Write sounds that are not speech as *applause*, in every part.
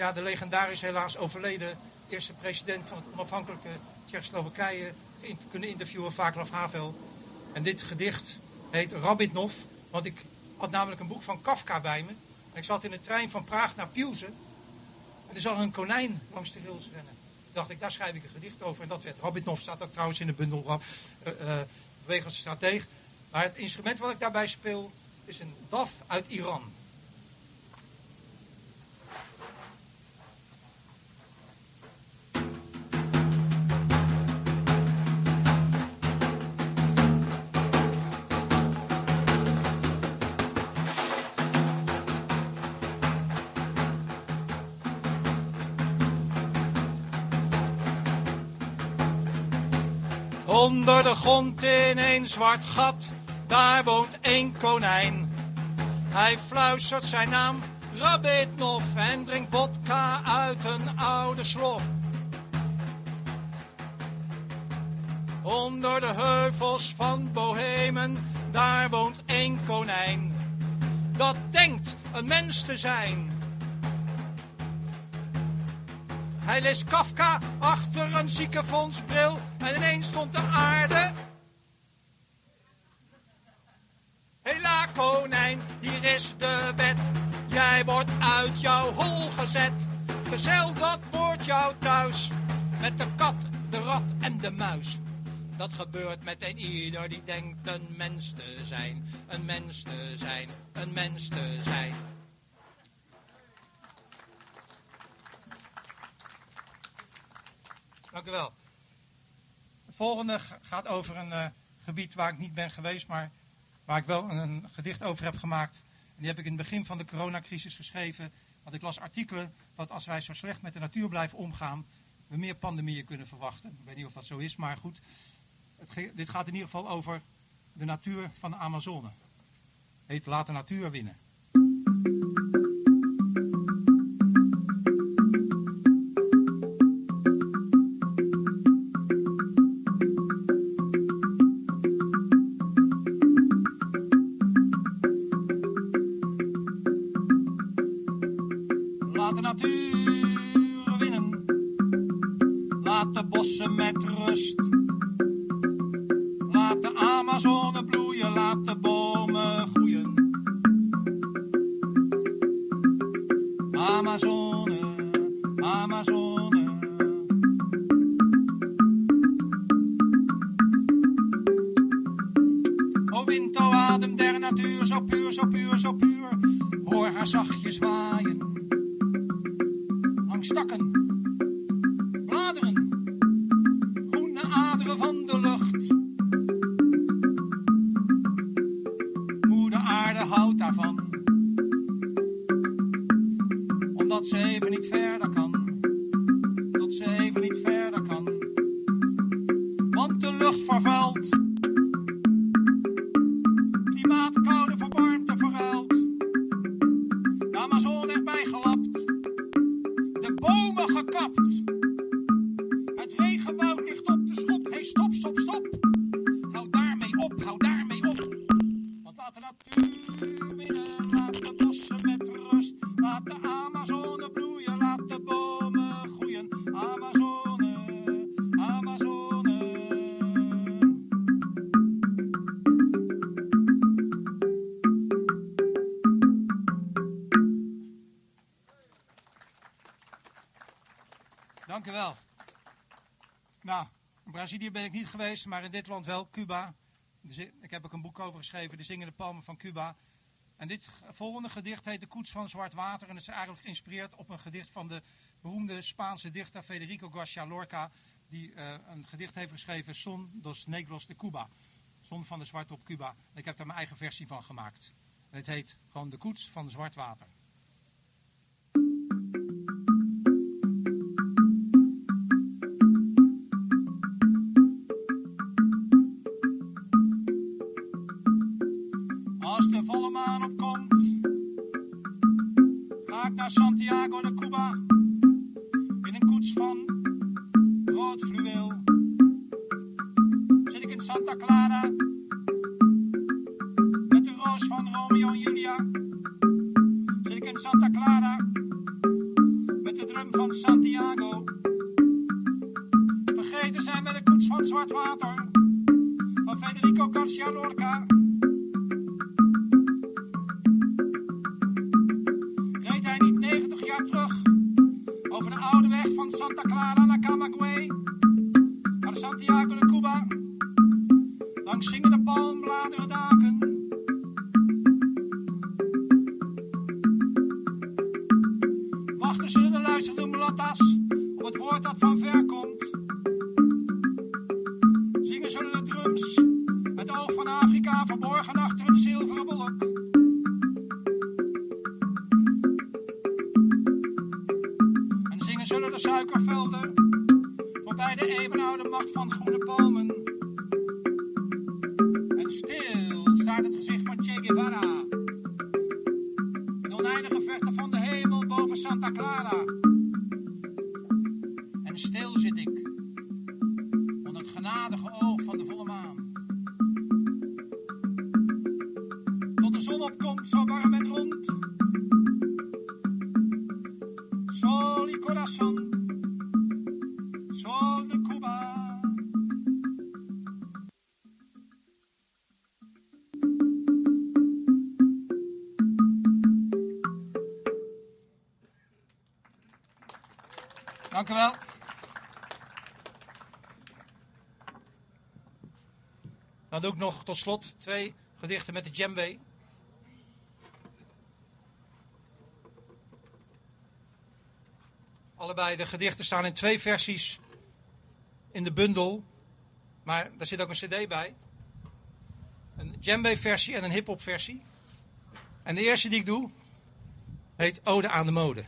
ja, de legendarisch helaas overleden eerste president van het onafhankelijke Tsjechoslowakije kunnen interviewen, Václav Havel. En dit gedicht heet Rabitnov, want ik had namelijk een boek van Kafka bij me. En ik zat in de trein van Praag naar Pielze. En er zag een konijn langs de rails rennen. dacht ik, daar schrijf ik een gedicht over. En dat werd Rabitnov, staat ook trouwens in de bundel uh, uh, Strateeg. Maar het instrument wat ik daarbij speel is een DAF uit Iran. Onder de grond in een zwart gat, daar woont één konijn. Hij fluistert zijn naam Rabitnov en drinkt vodka uit een oude slof. Onder de heuvels van Bohemen, daar woont één konijn. Dat denkt een mens te zijn. Hij leest Kafka achter een ziekenfondsbril en ineens stond de aarde. Hela konijn, hier is de wet. Jij wordt uit jouw hol gezet. Gezel, dat wordt jou thuis. Met de kat, de rat en de muis. Dat gebeurt met een ieder die denkt een mens te zijn. Een mens te zijn, een mens te zijn. Dank u wel. Volgende gaat over een uh, gebied waar ik niet ben geweest, maar waar ik wel een, een, gedicht over heb gemaakt. En die heb ik in het begin van de coronacrisis geschreven. Want ik las artikelen dat als wij zo slecht met de natuur blijven omgaan, we meer pandemieën kunnen verwachten. Ik weet niet of dat zo is, maar goed. Het, dit gaat in ieder geval over de natuur van de Amazone. Heet Laat de natuur winnen. Brazilië ben ik niet geweest, maar in dit land wel, Cuba. Ik heb ook een boek over geschreven, De Zingende Palmen van Cuba. En dit volgende gedicht heet De Koets van Zwart Water. En het is eigenlijk geïnspireerd op een gedicht van de beroemde Spaanse dichter Federico Garcia Lorca. Die uh, een gedicht heeft geschreven, Son dos Negros de Cuba. Zon van de Zwarte op Cuba. En ik heb daar mijn eigen versie van gemaakt. En het heet gewoon De Koets van Zwart Water. Nog tot slot twee gedichten met de djembe. Allebei de gedichten staan in twee versies in de bundel. Maar daar zit ook een cd bij. Een djembe versie en een hip-hop versie. En de eerste die ik doe heet Ode aan de mode.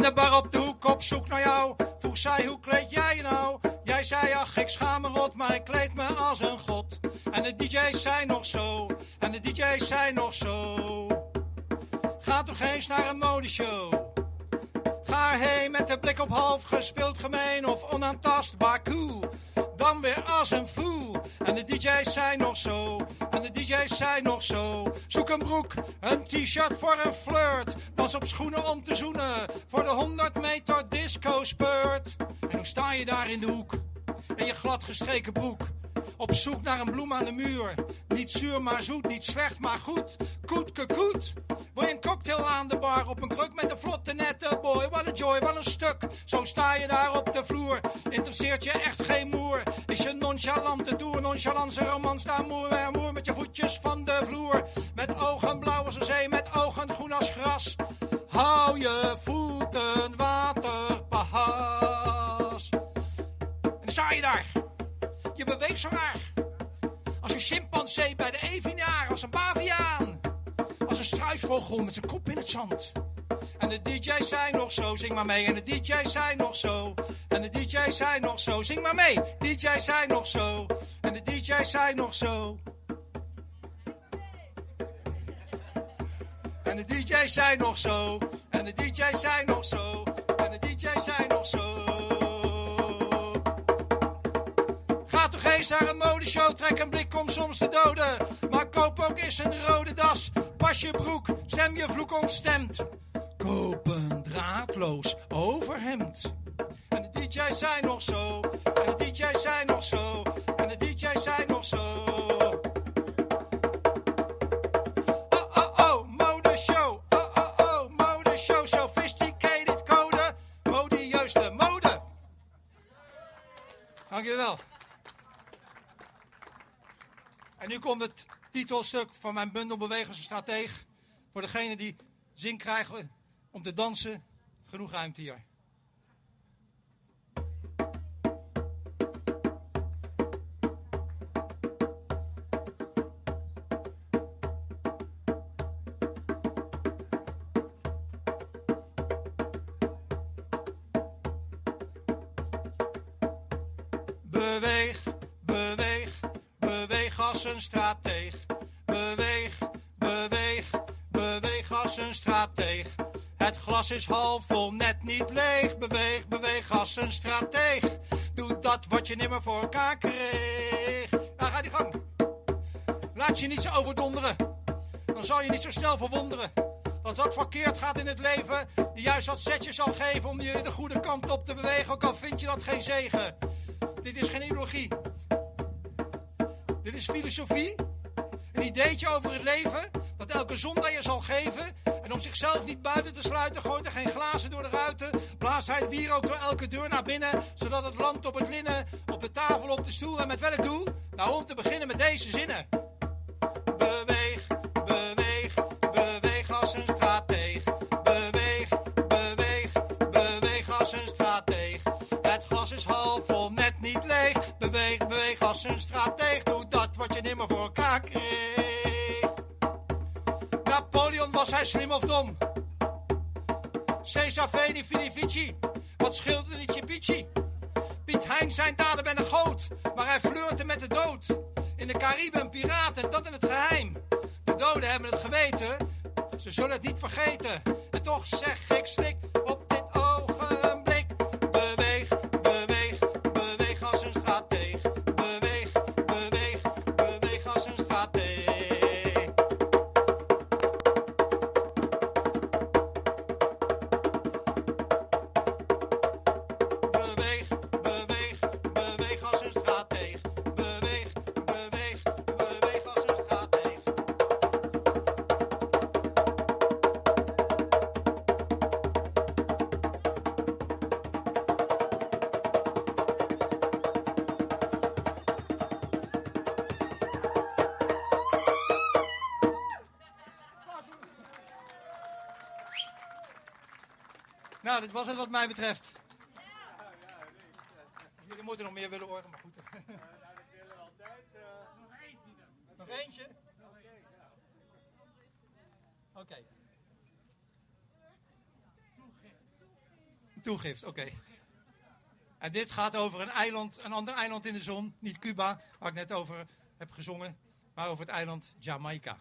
De bar op de hoek op zoek naar jou. Vroeg zij, hoe kleed jij je nou? Jij zei, ach, ik schaam me rot, maar ik kleed me als een god. En de DJ's zijn nog zo, en de DJ's zijn nog zo. Ga toch eens naar een modeshow. Ga erheen met de blik op half gespeeld gemeen of onaantastbaar cool. Dan weer als een fool. En de DJ's zijn nog zo. De DJ's zijn nog zo. Zoek een broek, een t-shirt voor een flirt. Pas op schoenen om te zoenen. Voor de 100 meter disco spurt. En hoe sta je daar in de hoek? In je glad gestreken broek. Op zoek naar een bloem aan de muur. Niet zuur maar zoet, niet slecht maar goed. Koet, koet. Wil je een cocktail aan de bar op een kruk met een vlotte nette boy? Wat een joy, wat een stuk. Zo sta je daar op de vloer. Interesseert je echt geen moer. Is je nonchalante toer, nonchalance romans daar moer moer met je voetjes van de vloer. Met ogen blauw als een zee, met ogen groen als gras. Hou je voeten waterpas. En sta je daar. Als een chimpansee bij de evenaar, als een baviaan. Als een struisvogel met zijn kop in het zand. En de DJ's zijn nog zo, zing maar mee. En de DJ's zijn nog zo. En de DJ's zijn nog zo, zing maar mee. DJ's zijn nog zo. En de DJ's zijn nog zo. En de DJ's zijn nog zo. En de DJ's zijn nog zo. En de DJ's zijn nog zo. Eens naar een modeshow, trek een blik om soms te doden. Maar koop ook eens een rode das. Pas je broek, stem je vloek ontstemd. Koop een draadloos overhemd. En de DJ's zijn nog zo. En de DJ's zijn nog zo. En de DJ's zijn nog zo. Oh, oh, oh, modeshow. Oh, oh, oh, modeshow. Sophisticated code. Modieuze mode. Dankjewel. En nu komt het titelstuk van mijn bundel Bewegingsstrateeg. Voor degene die zin krijgen om te dansen. Genoeg ruimte hier. Een. Beweeg, beweeg, beweeg als een strateeg. glas is half vol, net niet leeg. Beweeg, beweeg als een strateeg. Doe dat dat wat je nimmer voor elkaar kreeg. Nou, ga die gang. Laat je niet zo overdonderen. Dan zal je niet zo snel verwonderen. Want wat verkeerd gaat in het leven, juist wat zetjes zal geven om je de goede kant op te bewegen, ook al vind je dat geen zegen. Dit is geen ideologie. Dit is filosofie. Een ideetje over het leven dat elke zondaar je zal geven. En om zichzelf niet buiten te sluiten, gooit er geen glazen door de ruiten. Blaast hij het wierook door elke deur naar binnen, zodat het landt op het linnen, op de tafel, op de stoel. En met welk doel? Nou, om te beginnen met deze zinnen. Of dom? Cesar Veni Filifici, wat scheelde niet Chipici? Piet Hein zijn daden ben een goot, maar hij fleurde met de dood. In de Cariben piraten, dat in het geheim. De doden hebben het geweten, ze zullen het niet vergeten. En toch zeg ik dit was het wat mij betreft. Jullie moeten nog meer willen horen, maar goed. Nog eentje? Oké. Toegift, oké. En dit gaat over een eiland, een ander eiland in de zon. Niet Cuba, waar ik net over heb gezongen. Maar over het eiland. Jamaica.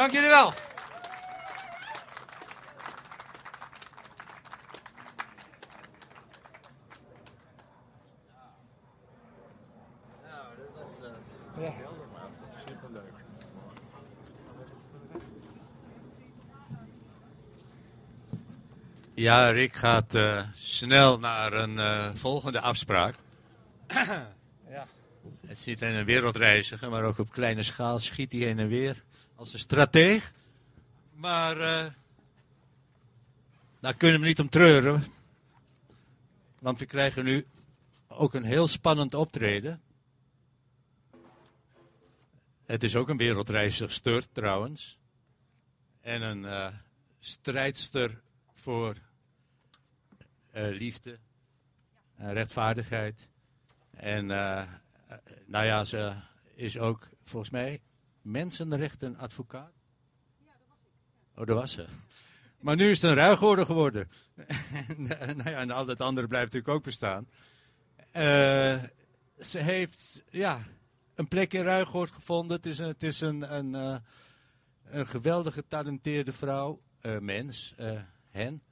Dank jullie wel. Ja. Ja, Rick gaat uh, snel naar een uh, volgende afspraak. ja. Het zit in een wereldreiziger, maar ook op kleine schaal schiet hij heen en weer als een strateeg. Maar uh, daar kunnen we niet om treuren. Want we krijgen nu ook een heel spannend optreden. Het is ook een wereldreizigster trouwens. En een uh, strijdster voor uh, liefde en rechtvaardigheid. En nou ja, ze is ook volgens mij mensenrechtenadvocaat. Oh, dat was ze. Maar nu is het een ruigorde geworden. *laughs* nou ja, en al dat andere blijft natuurlijk ook bestaan. Uh, ze heeft ja, een plek in Ruigoord gevonden. Het is een, het is een, een, uh, een geweldig getalenteerde vrouw, uh, mens, hen.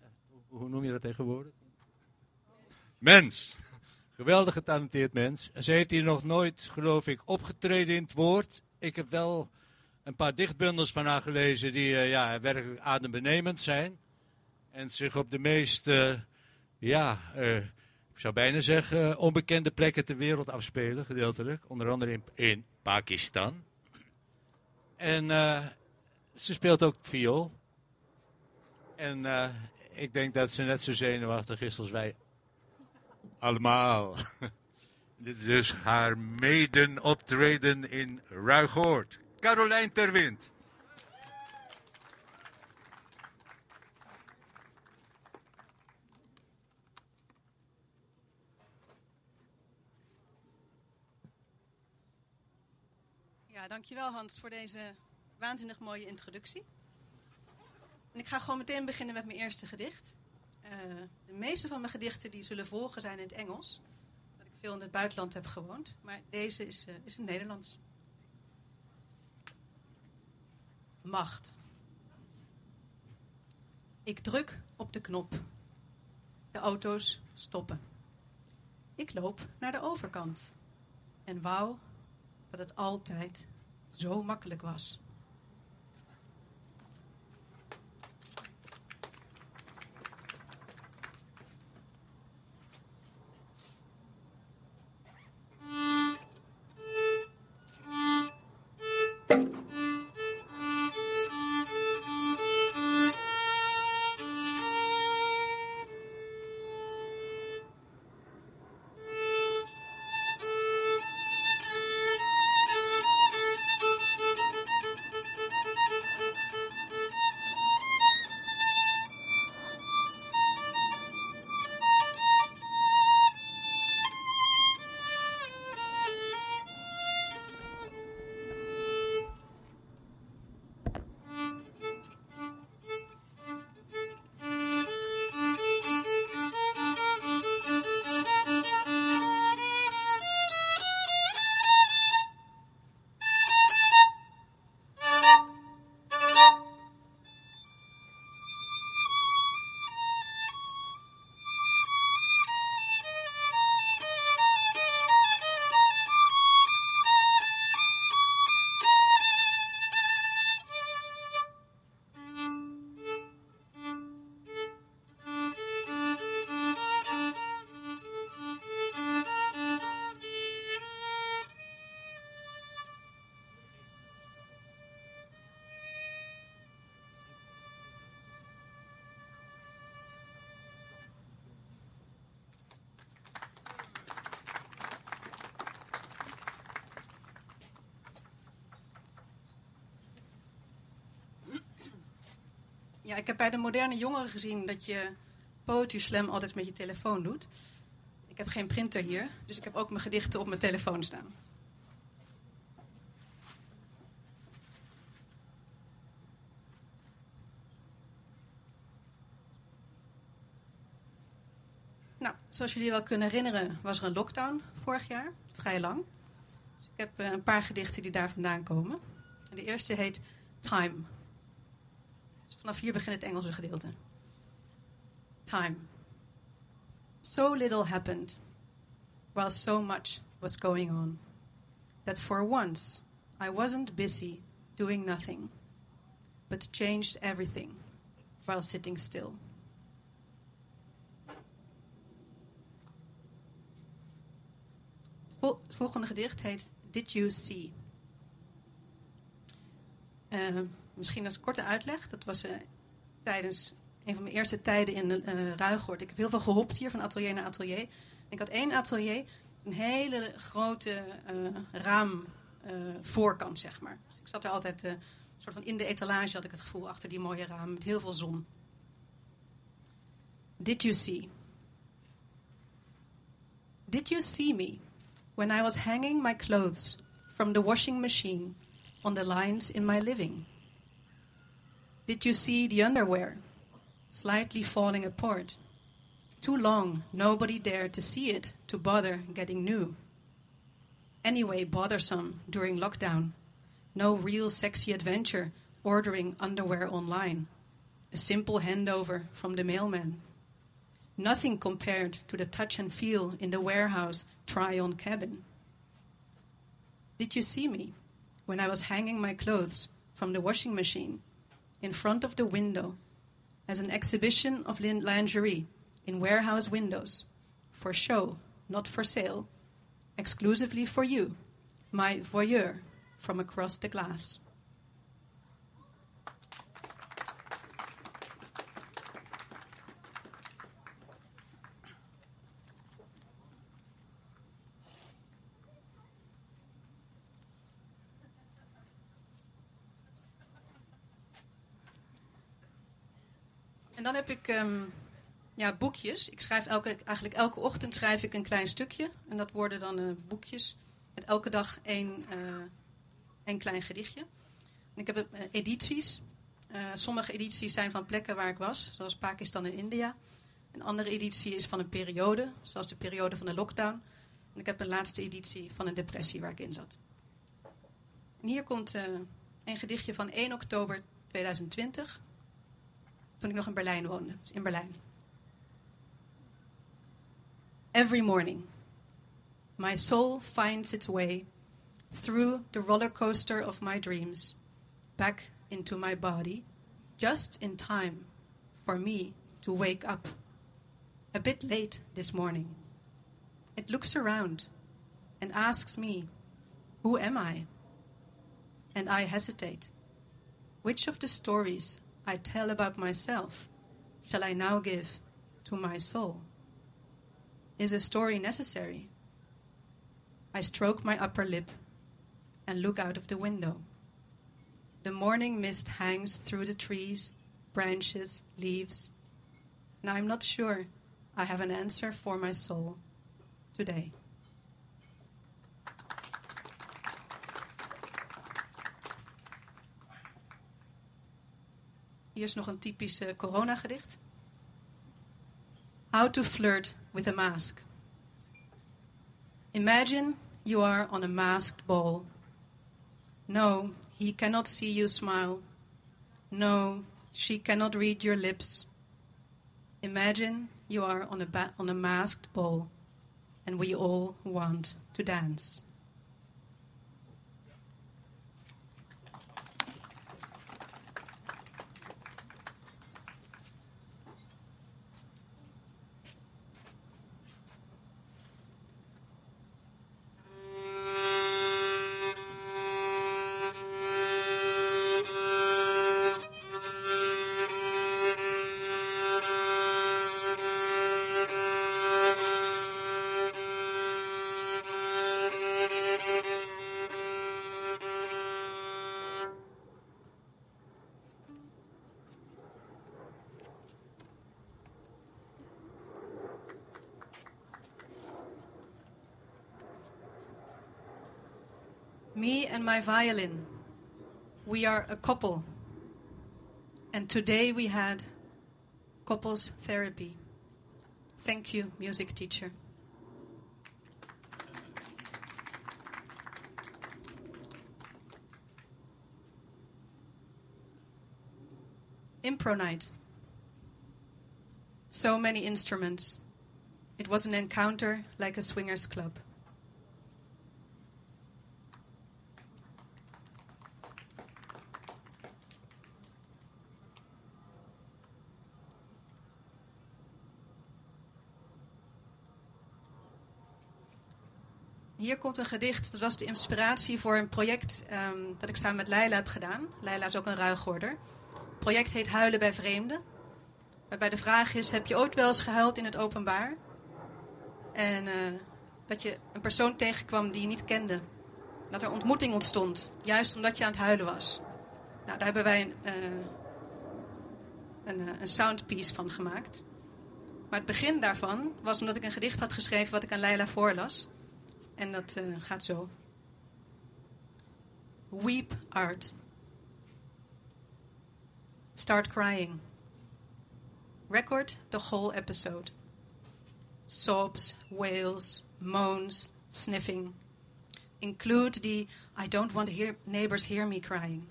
Hoe noem je dat tegenwoordig? Mens. Geweldig getalenteerd mens. Ze heeft hier nog nooit, geloof ik, opgetreden in het woord. Ik heb wel een paar dichtbundels van haar gelezen die ja, werkelijk adembenemend zijn. En zich op de meest, ja, ik zou bijna zeggen, onbekende plekken ter wereld afspelen, gedeeltelijk. Onder andere in, Pakistan. En ze speelt ook viool. En ik denk dat ze net zo zenuwachtig is als wij allemaal. *laughs* Dit is dus haar maiden optreden in Ruigoord. Carolijn Terwind. Ja, dankjewel Hans voor deze waanzinnig mooie introductie. En ik ga gewoon meteen beginnen met mijn eerste gedicht. Uh, de meeste van mijn gedichten die zullen volgen zijn in het Engels. Veel in het buitenland heb gewoond. Maar deze is, uh, is het Nederlands. Macht. Ik druk op de knop. De auto's stoppen. Ik loop naar de overkant. En wou dat het altijd zo makkelijk was. Ja, ik heb bij de moderne jongeren gezien dat je poetry slam altijd met je telefoon doet. Ik heb geen printer hier, dus ik heb ook mijn gedichten op mijn telefoon staan. Nou, zoals jullie wel kunnen herinneren, was er een lockdown vorig jaar, vrij lang. Dus ik heb uh, een paar gedichten die daar vandaan komen. En de eerste heet Time. Vanaf hier begint het Engelse gedeelte. Time. So little happened, while so much was going on. that for once I wasn't busy doing nothing, but changed everything while sitting still. Het volgende gedicht heet Did You See? Eh, misschien als korte uitleg. Dat was eh, tijdens een van mijn eerste tijden in uh. Ik heb heel veel gehopt hier van atelier naar atelier. Ik had één atelier, een hele grote eh, raam eh, voorkant, zeg maar. Dus ik zat er altijd, eh, soort van in de etalage had ik het gevoel, achter die mooie raam met heel veel zon. Did you see? Did you see me when I was hanging my clothes from the washing machine on the lines in my living? Did you see the underwear slightly falling apart? Too long, nobody dared to see it to bother getting new. Anyway, bothersome during lockdown. No real sexy adventure ordering underwear online. A simple handover from the mailman. Nothing compared to the touch and feel in the warehouse try on cabin. Did you see me when I was hanging my clothes from the washing machine in front of the window as an exhibition of lingerie in warehouse windows for show, not for sale, exclusively for you, my voyeur from across the glass? En dan heb ik ehm, ja, boekjes. Ik schrijf elke, eigenlijk elke ochtend schrijf ik een klein stukje. En dat worden dan eh, boekjes. Met elke dag één, eh, één klein gedichtje. Ik heb eh, edities. Sommige edities zijn van plekken waar ik was, zoals Pakistan en India. Een andere editie is van een periode, zoals de periode van de lockdown. En ik heb een laatste editie van een depressie waar ik in zat. En hier komt een gedichtje van 1 oktober 2020 toen ik nog in Berlijn woonde, in Berlijn. Every morning, my soul finds its way through the roller coaster of my dreams back into my body, just in time for me to wake up. A bit late this morning. It looks around and asks me, Who am I? And I hesitate. Which of the stories I tell about myself shall I now give to my soul? Is a story necessary? I stroke my upper lip and look out of the window. The morning mist hangs through the trees, branches, leaves, and I'm not sure I have an answer for my soul today. Hier is nog een typisch uh, coronagedicht. How to flirt with a mask. Imagine you are on a masked ball. No, he cannot see you smile. No, she cannot read your lips. Imagine you are on a, ba- on a masked ball and we all want to dance. My violin. We are a couple. And today we had couples therapy. Thank you, music teacher. Impro night. So many instruments. It was an encounter like a swingers club. Hier komt een gedicht. Dat was de inspiratie voor een project ehm, dat ik samen met Leila heb gedaan. Leila is ook een ruigorder. Het project heet Huilen bij Vreemden. Waarbij de vraag is: heb je ooit wel eens gehuild in het openbaar? En uh, dat je een persoon tegenkwam die je niet kende. Dat er ontmoeting ontstond, juist omdat je aan het huilen was. Nou, daar hebben wij een, uh, een, uh, een soundpiece van gemaakt. Maar het begin daarvan was omdat ik een gedicht had geschreven wat ik aan Leila voorlas. En dat uh, gaat zo. Weep art. Start crying. Record the whole episode. Sobs, wails, moans, sniffing. Include the I don't want to hear neighbors hear me crying.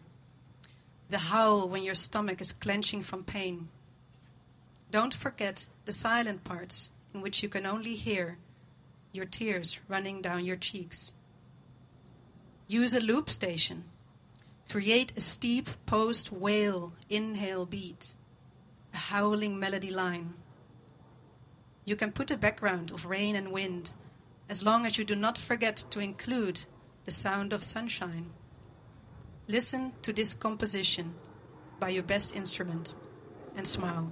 The howl when your stomach is clenching from pain. Don't forget the silent parts in which you can only hear your tears running down your cheeks. Use a loop station. Create a steep post wail inhale beat, a howling melody line. You can put a background of rain and wind as long as you do not forget to include the sound of sunshine. Listen to this composition by your best instrument and smile.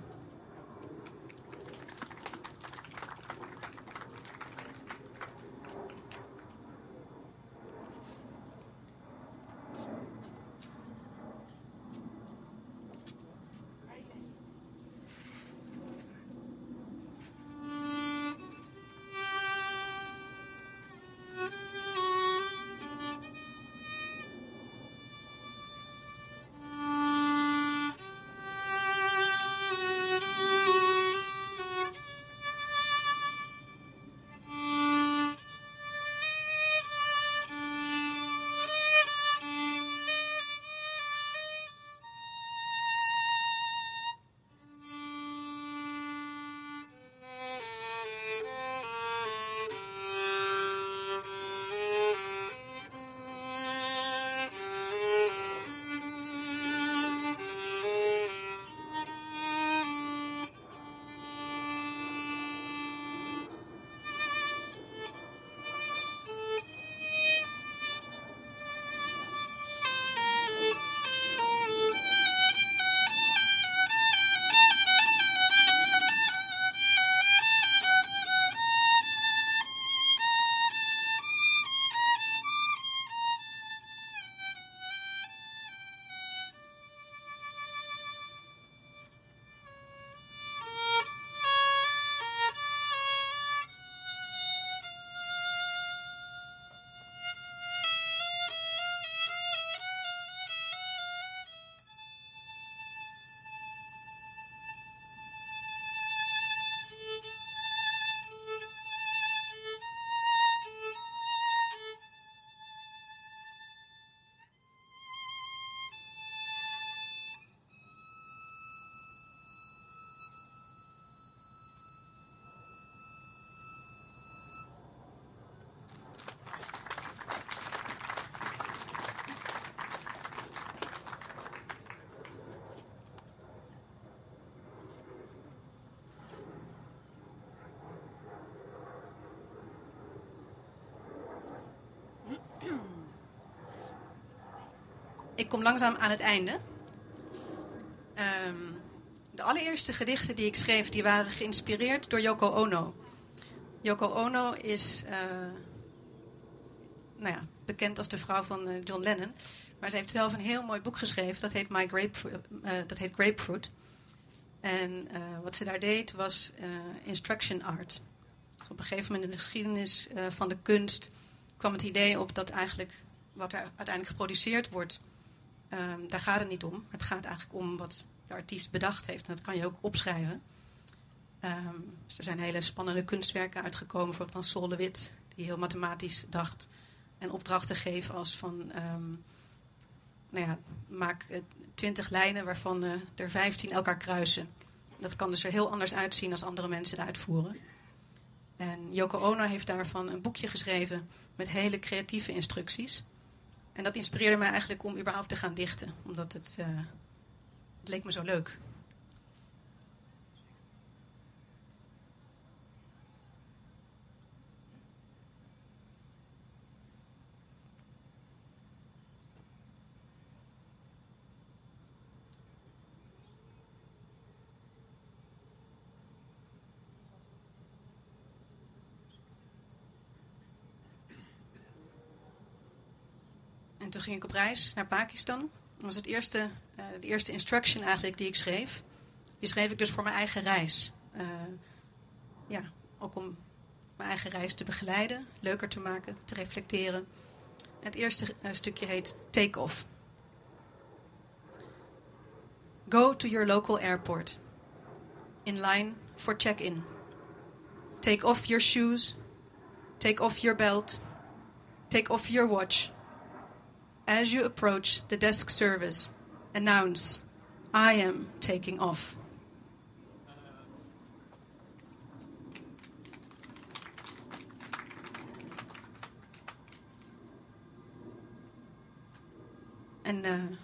Ik kom langzaam aan het einde. Um, de allereerste gedichten die ik schreef, die waren geïnspireerd door Yoko Ono. Yoko Ono is uh, nou ja, bekend als de vrouw van uh, John Lennon. Maar ze heeft zelf een heel mooi boek geschreven, dat heet, My Grapefruit. Uh, dat heet Grapefruit. En wat ze daar deed was instruction art. Dus op een gegeven moment in de geschiedenis van de kunst kwam het idee op dat eigenlijk wat er uiteindelijk geproduceerd wordt Um, daar gaat het niet om. Het gaat eigenlijk om wat de artiest bedacht heeft. En dat kan je ook opschrijven. Um, dus er zijn hele spannende kunstwerken uitgekomen, bijvoorbeeld van Sol de Wit, die heel mathematisch dacht en opdrachten geven als van, um, nou ja, maak twintig lijnen waarvan uh, er vijftien elkaar kruisen. Dat kan dus er heel anders uitzien als andere mensen het uitvoeren. En Yoko Ono heeft daarvan een boekje geschreven met hele creatieve instructies. En dat inspireerde mij eigenlijk om überhaupt te gaan dichten. Omdat het, uh, het leek me zo leuk. Ging ik op reis naar Pakistan. Dat was het eerste, uh, de eerste instruction eigenlijk die ik schreef. Die schreef ik dus voor mijn eigen reis. Uh, ja, ook om mijn eigen reis te begeleiden, leuker te maken, te reflecteren. Het eerste uh, stukje heet Take Off. Go to your local airport. In line for check-in. Take off your shoes. Take off your belt. Take off your watch. As you approach the desk service, announce, I am taking off. En uh,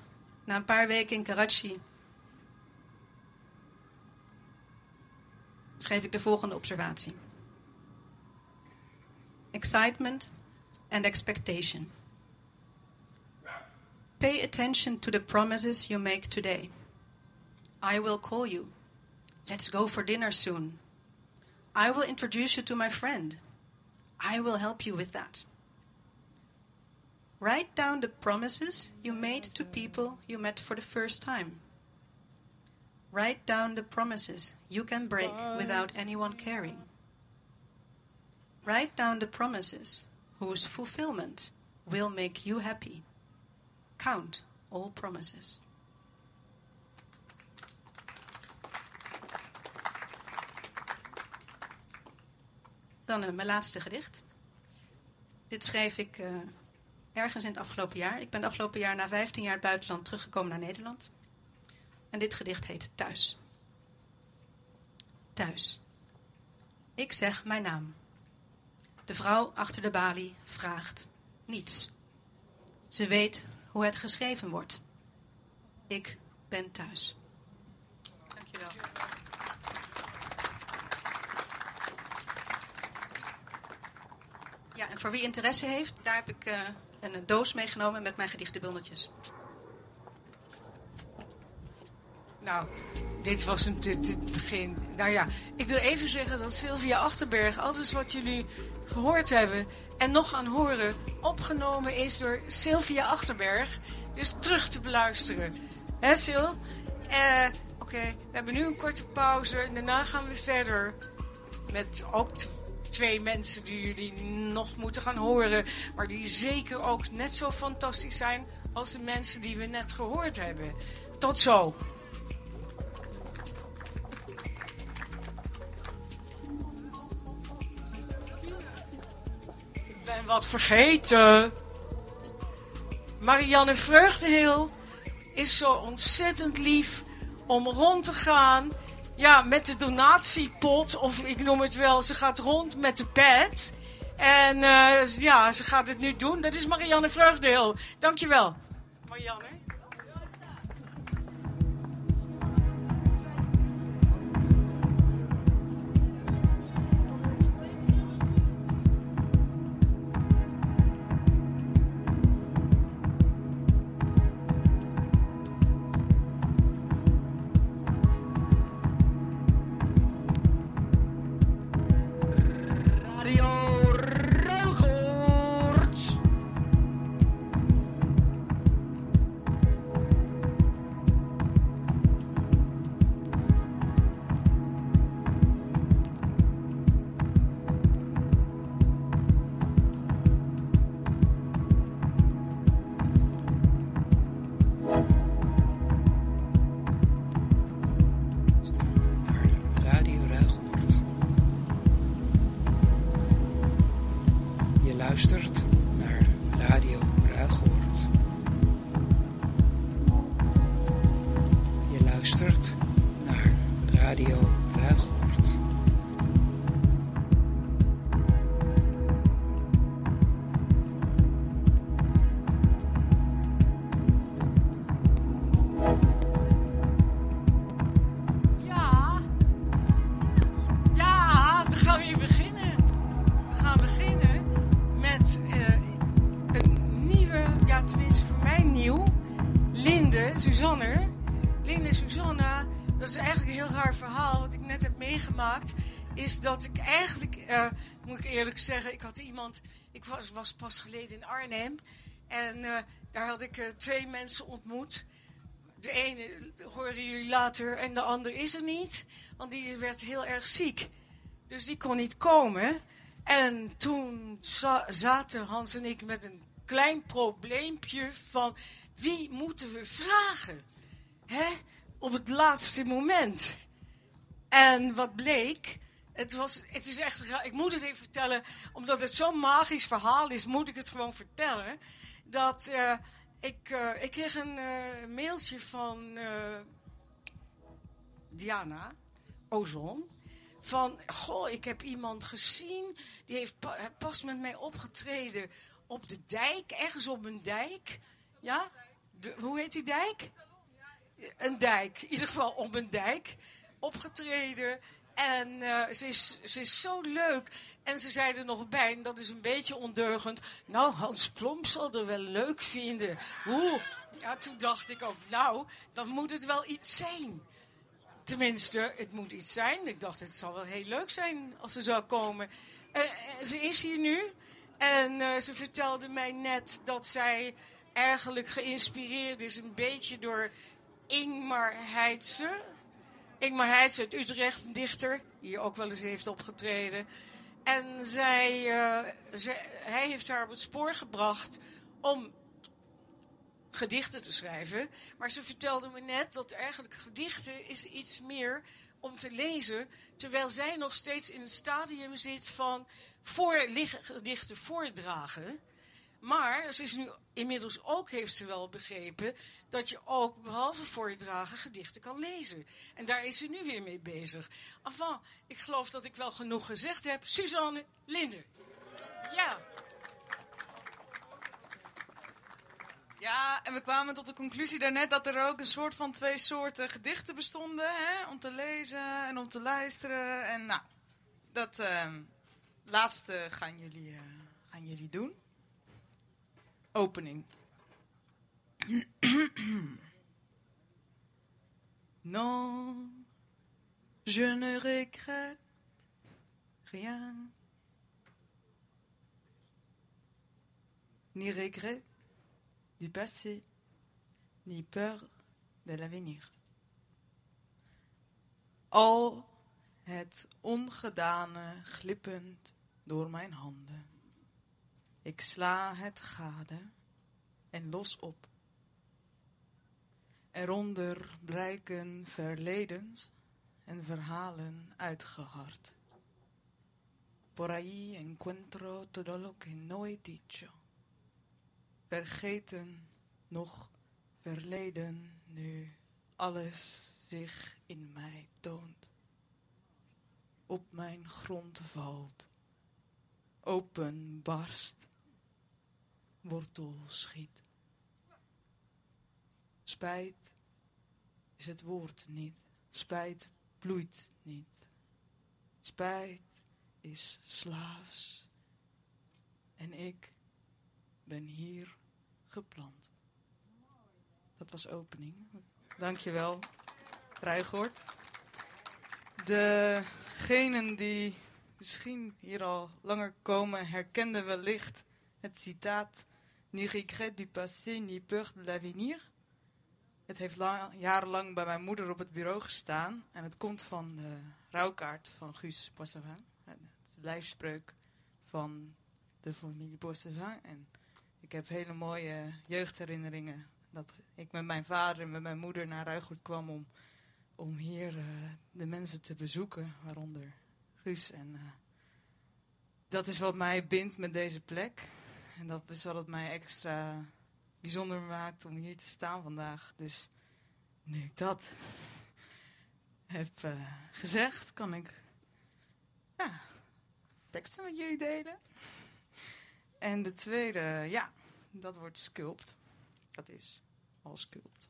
na een paar weken in Karachi schreef ik de volgende observatie: Excitement and expectation. Pay attention to the promises you make today. I will call you. Let's go for dinner soon. I will introduce you to my friend. I will help you with that. Write down the promises you made to people you met for the first time. Write down the promises you can break without anyone caring. Write down the promises whose fulfillment will make you happy. Count all promises. Dan uh, mijn laatste gedicht. Dit schreef ik uh, ergens in het afgelopen jaar. Ik ben het afgelopen jaar na 15 jaar het buitenland teruggekomen naar Nederland. En dit gedicht heet Thuis. Thuis. Ik zeg mijn naam. De vrouw achter de balie vraagt niets. Ze weet hoe het geschreven wordt. Ik ben thuis. Dankjewel. Ja, en voor wie interesse heeft, daar heb ik uh, een doos meegenomen met mijn gedichtenbundeltjes. Nou, dit was een, het begin. Nou ja, ik wil even zeggen dat Sylvia Achterberg alles wat jullie gehoord hebben en nog gaan horen opgenomen is door Sylvia Achterberg. Dus terug te beluisteren. Hè Sil? Uh, Oké, we hebben nu een korte pauze en daarna gaan we verder met ook twee mensen die jullie nog moeten gaan horen, maar die zeker ook net zo fantastisch zijn als de mensen die we net gehoord hebben. Tot zo! Wat vergeten. Marianne Vreugdeheel is zo ontzettend lief om rond te gaan. Ja, met de donatiepot, of ik noem het wel, ze gaat rond met de pet. En uh, ja, ze gaat het nu doen. Dat is Marianne Vreugdeheel. Dankjewel. Marianne. Zeggen, ik had iemand, ik was, was pas geleden in Arnhem. En eh, daar had ik eh, twee mensen ontmoet. De ene hoorden jullie later en de ander is er niet. Want die werd heel erg ziek. Dus die kon niet komen. En toen za- zaten Hans en ik met een klein probleempje van wie moeten we vragen? Hè? Op het laatste moment. En wat bleek, het, was, het is echt raar. Ik moet het even vertellen, omdat het zo'n magisch verhaal is, moet ik het gewoon vertellen. Dat eh, ik, eh, ik kreeg een eh, mailtje van Diana Ozon. Van, goh, ik heb iemand gezien, die heeft pa- pas met mij opgetreden op de dijk, ergens op een dijk. Ja? De, hoe heet die dijk? Een dijk, in ieder geval op een dijk opgetreden. En eh, ze, is, ze is zo leuk. En ze zei er nog bij, en dat is een beetje ondeugend. Nou, Hans Plomp zal er wel leuk vinden. Oeh. Ja, toen dacht ik ook, nou, dan moet het wel iets zijn. Tenminste, het moet iets zijn. Ik dacht, het zal wel heel leuk zijn als ze zou komen. Eh, eh, ze is hier nu. En ze vertelde mij net dat zij eigenlijk geïnspireerd is een beetje door Ingmar Heitse. Ingmar Heitse uit Utrecht, een dichter, die ook wel eens heeft opgetreden. En zij, eh, zij- hij heeft haar op het spoor gebracht om gedichten te schrijven. Maar ze vertelde me net dat eigenlijk gedichten is iets meer om te lezen, terwijl zij nog steeds in het stadium zit van voor, gedichten voordragen. Maar ze is nu inmiddels ook, heeft ze wel begrepen, dat je ook behalve voordragen gedichten kan lezen. En daar is ze nu weer mee bezig. Enfin, ik geloof dat ik wel genoeg gezegd heb. Suzanne Linder. Ja. Ja, en we kwamen tot de conclusie daarnet dat er ook een soort van twee soorten gedichten bestonden. Hè? Om te lezen en om te luisteren. En nou, dat ehm, laatste gaan jullie, eh, gaan jullie doen. Opening. *clears throat* non, je ne regrette rien. Ni regret du passé, ni peur de l'avenir. Al het ongedane glippend door mijn handen. Ik sla het gade en los op. Eronder blijken verledens en verhalen uitgehard. Por ahí encuentro todo lo que no he dicho vergeten, nog verleden, nu alles zich in mij toont. Op mijn grond valt, open barst, wortel schiet. Spijt is het woord niet, spijt bloeit niet. Spijt is slaafs en ik ben hier geplant. Dat was opening. Dankjewel, Ruigoort. Degenen die misschien hier al langer komen, herkenden wellicht het citaat Ni regret du passé, ni peur de l'avenir. Het heeft lang, jarenlang bij mijn moeder op het bureau gestaan. En het komt van de rouwkaart van Guus Boissevin. Het lijfspreuk van de familie Boissevin. En ik heb hele mooie jeugdherinneringen. Dat ik met mijn vader en met mijn moeder naar Ruigoed kwam om, om hier eh, de mensen te bezoeken, waaronder Guus. En eh, dat is wat mij bindt met deze plek. En dat is wat het mij extra bijzonder maakt om hier te staan vandaag. Dus nu ik dat heb eh, gezegd, kan ik ja, teksten met jullie delen. En de tweede, ja, dat wordt sculpt. Dat is al sculpt.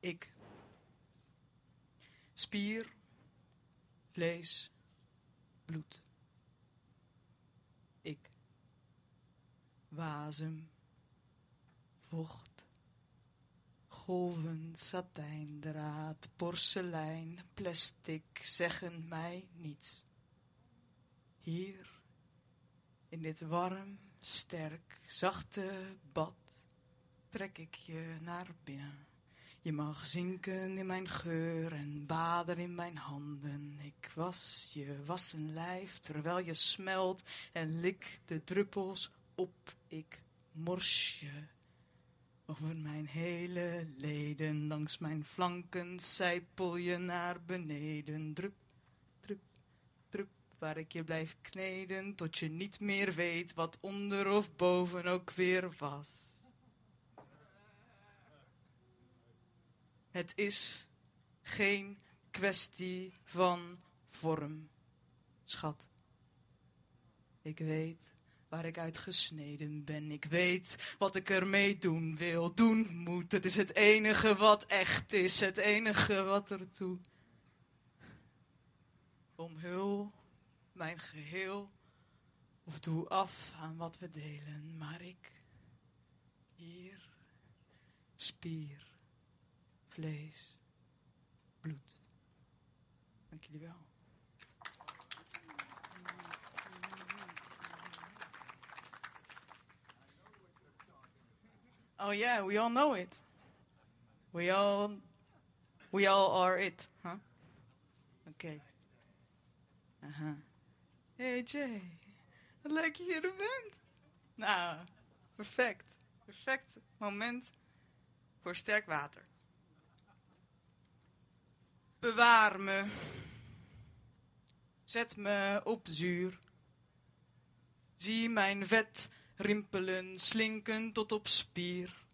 Ik. Spier, vlees, bloed. Ik. Wasem, vocht, golven, satijn, draad, porselein, plastic zeggen mij niets. Hier, In dit warm, sterk, zachte bad trek ik je naar binnen. Je mag zinken in mijn geur en baden in mijn handen. Ik was je wassen lijf terwijl je smelt en lik de druppels op. Ik mors je over mijn hele leden. Langs mijn flanken zijpel je naar beneden. Drup, drup, drup, waar ik je blijf kneden tot je niet meer weet wat onder of boven ook weer was. Het is geen kwestie van vorm, schat. Ik weet waar ik uit gesneden ben. Ik weet wat ik ermee doen wil, doen moet. Het is het enige wat echt is, het enige wat ertoe. Omhul mijn geheel of doe af aan wat we delen. Maar ik, hier, spier vlees, bloed. Dank jullie wel. Oh yeah, we all know it. We all, we all are it, huh? Okay. Aha. Hey Jay, wat leuk je hier bent. Nou, perfect. Perfect moment voor sterk water. Bewaar me. Zet me op zuur. Zie mijn vet rimpelen, slinken tot op spier.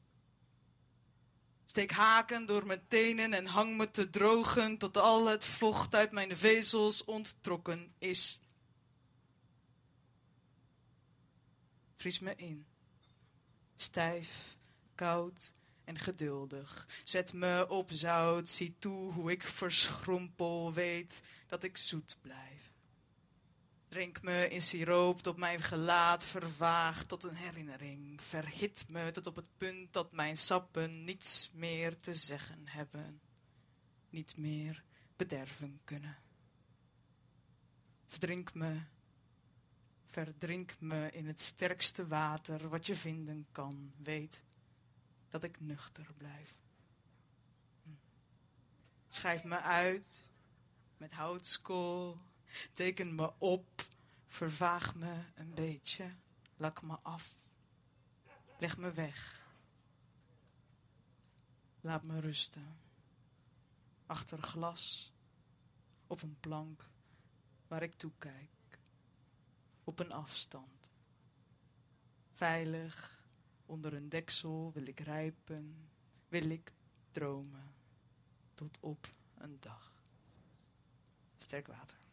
Steek haken door mijn tenen en hang me te drogen tot al het vocht uit mijn vezels onttrokken is. Vries me in. Stijf, koud en geduldig. Zet me op zout, zie toe hoe ik verschrompel, weet dat ik zoet blijf. Drink me in siroop tot mijn gelaat vervaagt tot een herinnering. Verhit me tot op het punt dat mijn sappen niets meer te zeggen hebben. Niet meer bederven kunnen. Verdrink me, verdrink me in het sterkste water wat je vinden kan. Weet dat ik nuchter blijf. Hm. Schrijf me uit met houtskool. Teken me op. Vervaag me een beetje. Lak me af. Leg me weg. Laat me rusten. Achter glas. Op een plank waar ik toekijk. Op een afstand. Veilig Onder een deksel wil ik rijpen, wil ik dromen, tot op een dag. Sterk water.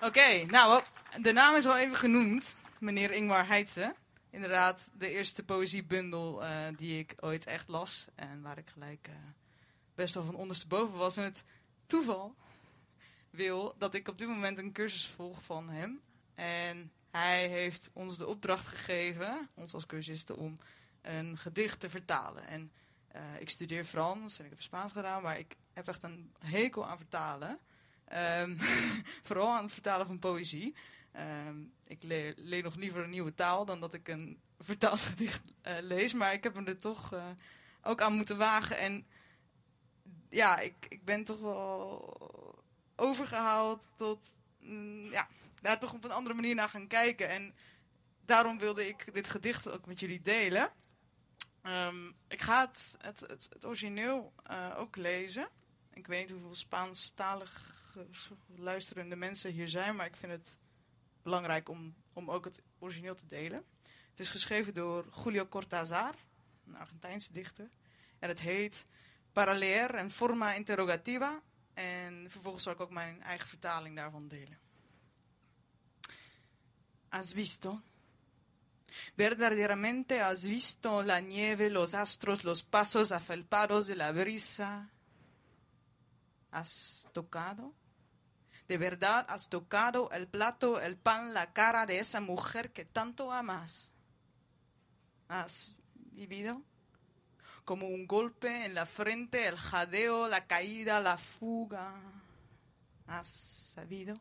Oké, nou, de naam is al even genoemd, meneer Ingmar Heitse. Inderdaad, de eerste poëziebundel uh, die ik ooit echt las en waar ik gelijk uh, best wel van ondersteboven was. En het toeval wil dat ik op dit moment een cursus volg van hem. En hij heeft ons de opdracht gegeven, ons als cursisten, om een gedicht te vertalen. En uh, ik studeer Frans en ik heb Spaans gedaan, maar ik heb echt een hekel aan vertalen. Um, *laughs* vooral aan het vertalen van poëzie. Um, ik leer, nog liever een nieuwe taal dan dat ik een *laughs* vertaald gedicht uh, lees. Maar ik heb me er toch uh, ook aan moeten wagen. En ja, ik, ik ben toch wel overgehaald tot mm, ja, daar toch op een andere manier naar gaan kijken. En daarom wilde ik dit gedicht ook met jullie delen. Um, ik ga het, het, het, origineel uh, ook lezen. Ik weet niet hoeveel Spaanstalig luisterende mensen hier zijn, maar ik vind het belangrijk om, om ook het origineel te delen. Het is geschreven door Julio Cortázar, een Argentijnse dichter. En het heet Paraleer en Forma Interrogativa. En vervolgens zal ik ook mijn eigen vertaling daarvan delen. ¿Has visto? Verdaderamente has visto la nieve, los astros, los pasos afelpados de la brisa. ¿Has tocado? ¿De verdad has tocado el plato, el pan, la cara de esa mujer que tanto amas? ¿Has vivido? Como un golpe en la frente, el jadeo, la caída, la fuga. ¿Has sabido?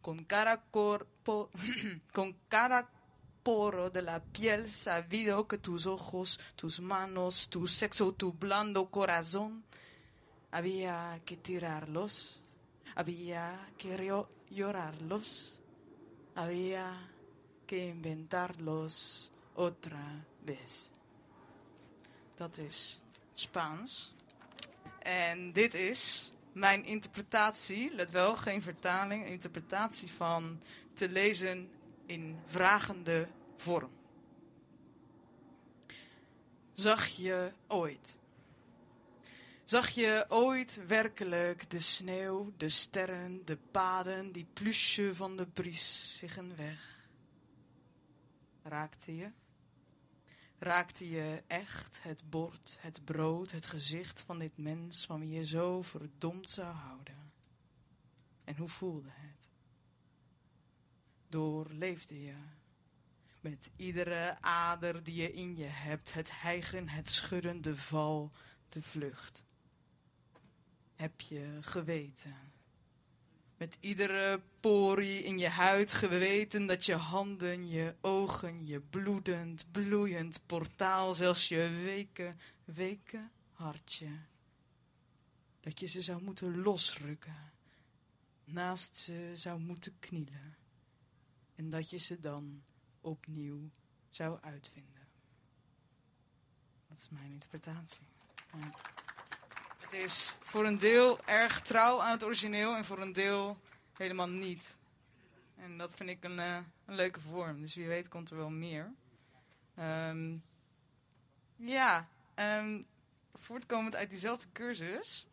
con cada, corpo, *clears throat* con cada poro de la piel sabido que tus ojos, tus manos, tu sexo, tu blando corazón, había que tirarlos, había que llorarlos, había que inventarlos otra vez. Dat is Spaans. En dit is mijn interpretatie, let wel, geen vertaling, interpretatie van te lezen in vragende vorm. Zag je ooit? Zag je ooit werkelijk de sneeuw, de sterren, de paden, die plusje van de bries zich een weg? Raakte je? Raakte je echt het bord, het brood, het gezicht van dit mens van wie je zo verdomd zou houden? En hoe voelde het? Doorleefde je? Met iedere ader die je in je hebt, het hijgen, het schudden, de val, de vlucht. Heb je geweten? Met iedere porie in je huid geweten dat je handen, je ogen, je bloedend, bloeiend portaal, zelfs je weken, weken hartje. Dat je ze zou moeten losrukken, naast ze zou moeten knielen. En dat je ze dan opnieuw zou uitvinden. Dat is mijn interpretatie. Het is voor een deel erg trouw aan het origineel en voor een deel helemaal niet. En dat vind ik een, uh, een leuke vorm. Dus wie weet komt er wel meer. Um, ja, um, voortkomend uit diezelfde cursus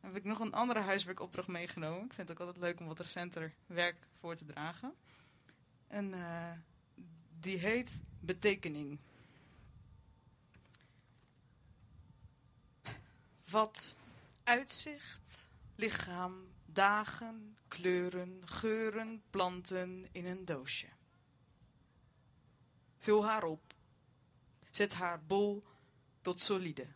heb ik nog een andere huiswerkopdracht meegenomen. Ik vind het ook altijd leuk om wat recenter werk voor te dragen. En uh, die heet Betekening. Wat uitzicht, lichaam, dagen, kleuren, geuren, planten in een doosje. Vul haar op. Zet haar bol tot solide.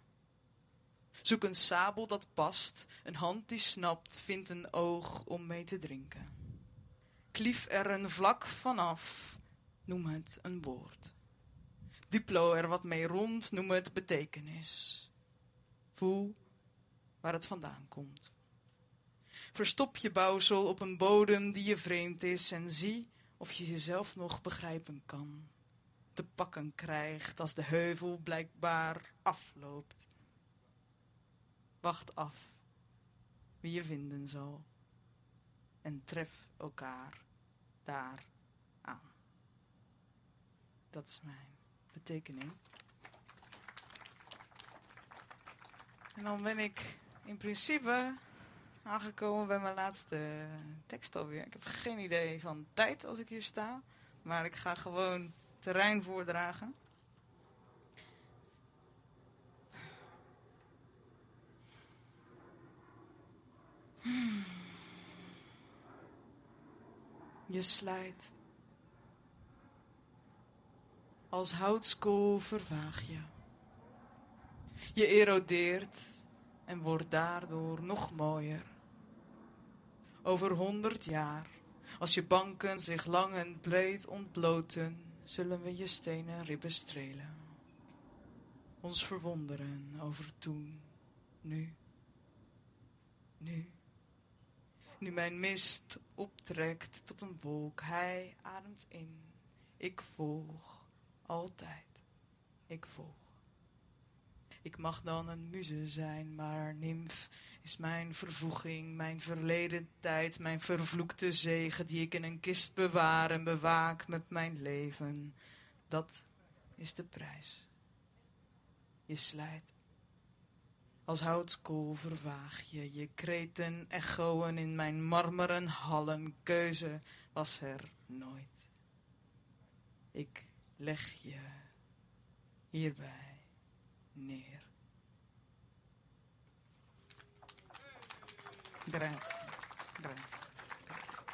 Zoek een sabel dat past, een hand die snapt, vind een oog om mee te drinken. Klief er een vlak vanaf, noem het een woord. Duplo er wat mee rond, noem het betekenis. Voel waar het vandaan komt. Verstop je bouwsel op een bodem die je vreemd is en zie of je jezelf nog begrijpen kan. Te pakken krijgt als de heuvel blijkbaar afloopt. Wacht af wie je vinden zal en tref elkaar daar aan. Dat is mijn betekening. En dan ben ik in principe aangekomen bij mijn laatste tekst alweer. Ik heb geen idee van tijd als ik hier sta. Maar ik ga gewoon terrein voordragen. Je slijt. Als houtskool vervaag je. Je erodeert en wordt daardoor nog mooier. Over honderd jaar, als je banken zich lang en breed ontbloten, zullen we je stenen ribben strelen. Ons verwonderen over toen, nu, nu. Nu mijn mist optrekt tot een wolk, hij ademt in. Ik volg, altijd, ik volg. Ik mag dan een muze zijn, maar nimf is mijn vervoeging, mijn verleden tijd, mijn vervloekte zegen die ik in een kist bewaar en bewaak met mijn leven. Dat is de prijs. Je slijt. Als houtskool vervaag je, je kreten echoen in mijn marmeren hallen. Keuze was er nooit. Ik leg je hierbij neer. Grazie. Grazie. Grazie.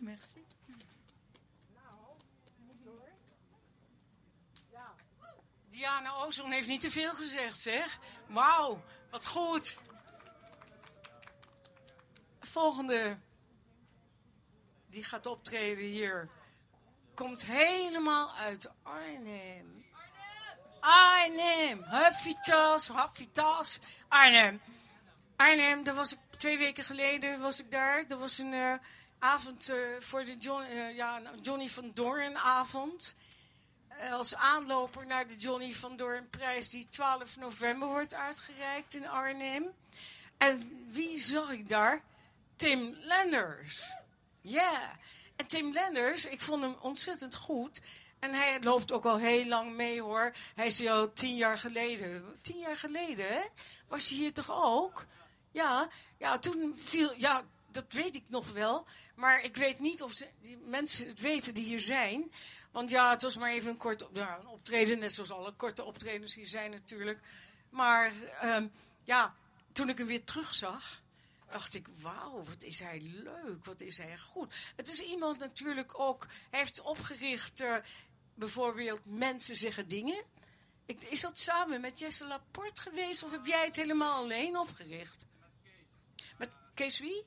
Merci, merci. Diana Ozon heeft niet te veel gezegd, zeg. Wauw, wat goed. volgende die gaat optreden hier komt helemaal uit Arnhem. Arnhem. Hupfitas, Hupfitas. Arnhem. Arnhem, daar was ik twee weken geleden was ik daar. Er was een uh, avond uh, voor de John, uh, ja, Johnny van Doorn avond. als aanloper naar de Johnny van Doorn prijs die 12 november wordt uitgereikt in Arnhem. En wie zag ik daar? Tim Lenders. Ja. En Tim Lenders, ik vond hem ontzettend goed. En hij loopt ook al heel lang mee hoor. Hij is al tien jaar geleden. Tien jaar geleden, hè? Was hij hier toch ook? Ja, ja, toen viel. Ja, dat weet ik nog wel. Maar ik weet niet of die mensen het weten die hier zijn. Want ja, het was maar even een kort ja, een optreden. Net zoals alle korte optredens hier zijn natuurlijk. Maar um, ja, toen ik hem weer terugzag dacht ik, wauw, wat is hij leuk, wat is hij goed. Het is iemand natuurlijk ook, hij heeft opgericht, uh, bijvoorbeeld Mensen Zeggen Dingen. Ik, is dat samen met Jesse Laporte geweest of heb jij het helemaal alleen opgericht? Met Kees wie?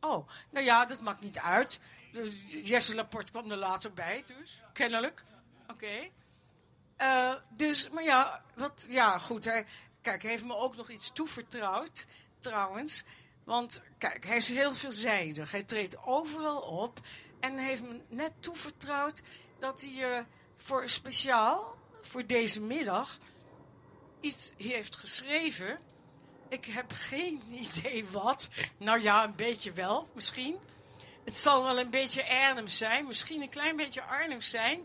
Oh, nou ja, dat maakt niet uit. Dus Jesse Laporte kwam er later bij, dus kennelijk. Oké. Uh, dus, maar ja, wat, ja, goed. Kijk, hij heeft me ook nog iets toevertrouwd trouwens. Want kijk, hij is heel veelzijdig. Hij treedt overal op. En heeft me net toevertrouwd dat hij uh, voor speciaal, voor deze middag, iets heeft geschreven. Ik heb geen *laughs* idee wat. Nou ja, een beetje wel, misschien. Het zal wel een beetje Arnhem zijn. Misschien een klein beetje Arnhem zijn.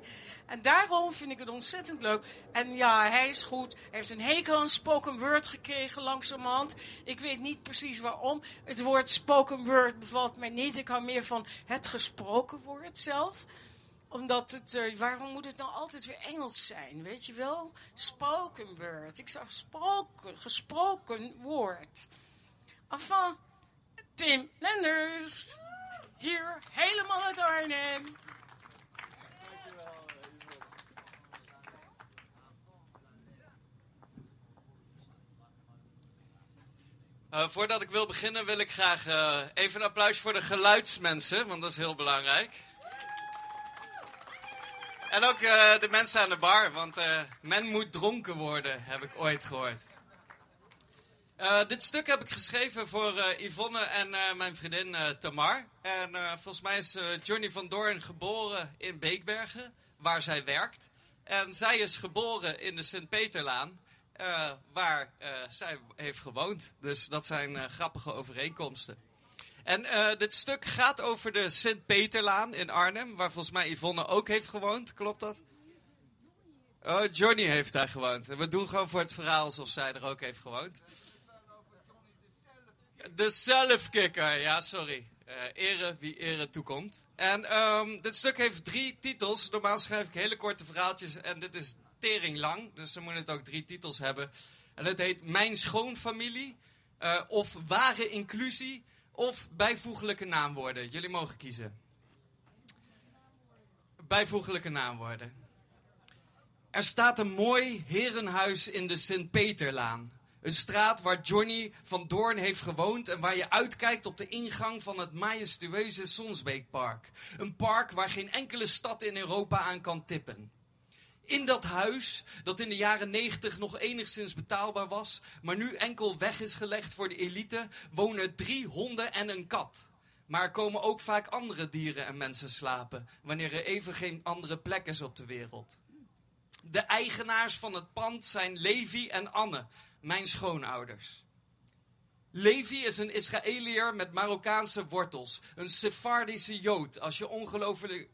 En daarom vind ik het ontzettend leuk. En ja, hij is goed. Hij heeft een hekel aan spoken word gekregen langzamerhand. Ik weet niet precies waarom. Het woord spoken word bevalt mij niet. Ik hou meer van het gesproken woord zelf omdat het, uh, waarom moet het nou altijd weer Engels zijn? Weet je wel? Spoken word. Ik zeg spoken, gesproken woord. Enfin, Tim Lenders. Hier, helemaal uit Arnhem. Uh, voordat ik wil beginnen wil ik graag uh, even een applaus voor de geluidsmensen, want dat is heel belangrijk. En ook uh, de mensen aan de bar, want men moet dronken worden, heb ik ooit gehoord. dit stuk heb ik geschreven voor Yvonne en mijn vriendin Tamar. En volgens mij is Johnny van Doorn geboren in Beekbergen, waar zij werkt. En zij is geboren in de Sint-Peterlaan. Uh, waar uh, zij heeft gewoond. Dus dat zijn uh, grappige overeenkomsten. En dit stuk gaat over de Sint-Peterlaan in Arnhem, waar volgens mij Yvonne ook heeft gewoond. Klopt dat? Oh, Johnny heeft daar gewoond. We doen gewoon voor het verhaal alsof zij er ook heeft gewoond. De zelfkikker, ja, sorry. Uh, wie ere toekomt. En um, dit stuk heeft drie titels. Normaal schrijf ik hele korte verhaaltjes en dit is tering lang. Dus dan moet het ook drie titels hebben. En het heet Mijn Schoonfamilie. Uh, of Ware Inclusie. Of bijvoeglijke naamwoorden. Jullie mogen kiezen. Bijvoeglijke naamwoorden. Er staat een mooi herenhuis in de Sint-Peterlaan. Een straat waar Johnny van Doorn heeft gewoond en waar je uitkijkt op de ingang van het majestueuze Sonsbeekpark. Een park waar geen enkele stad in Europa aan kan tippen. In dat huis, dat in de jaren 90 nog enigszins betaalbaar was, maar nu enkel weg is gelegd voor de elite, wonen drie honden en een kat. Maar er komen ook vaak andere dieren en mensen slapen, wanneer er even geen andere plek is op de wereld. De eigenaars van het pand zijn Levi en Anne, mijn schoonouders. Levi is een Israëliër met Marokkaanse wortels. Een Sephardische Jood, als je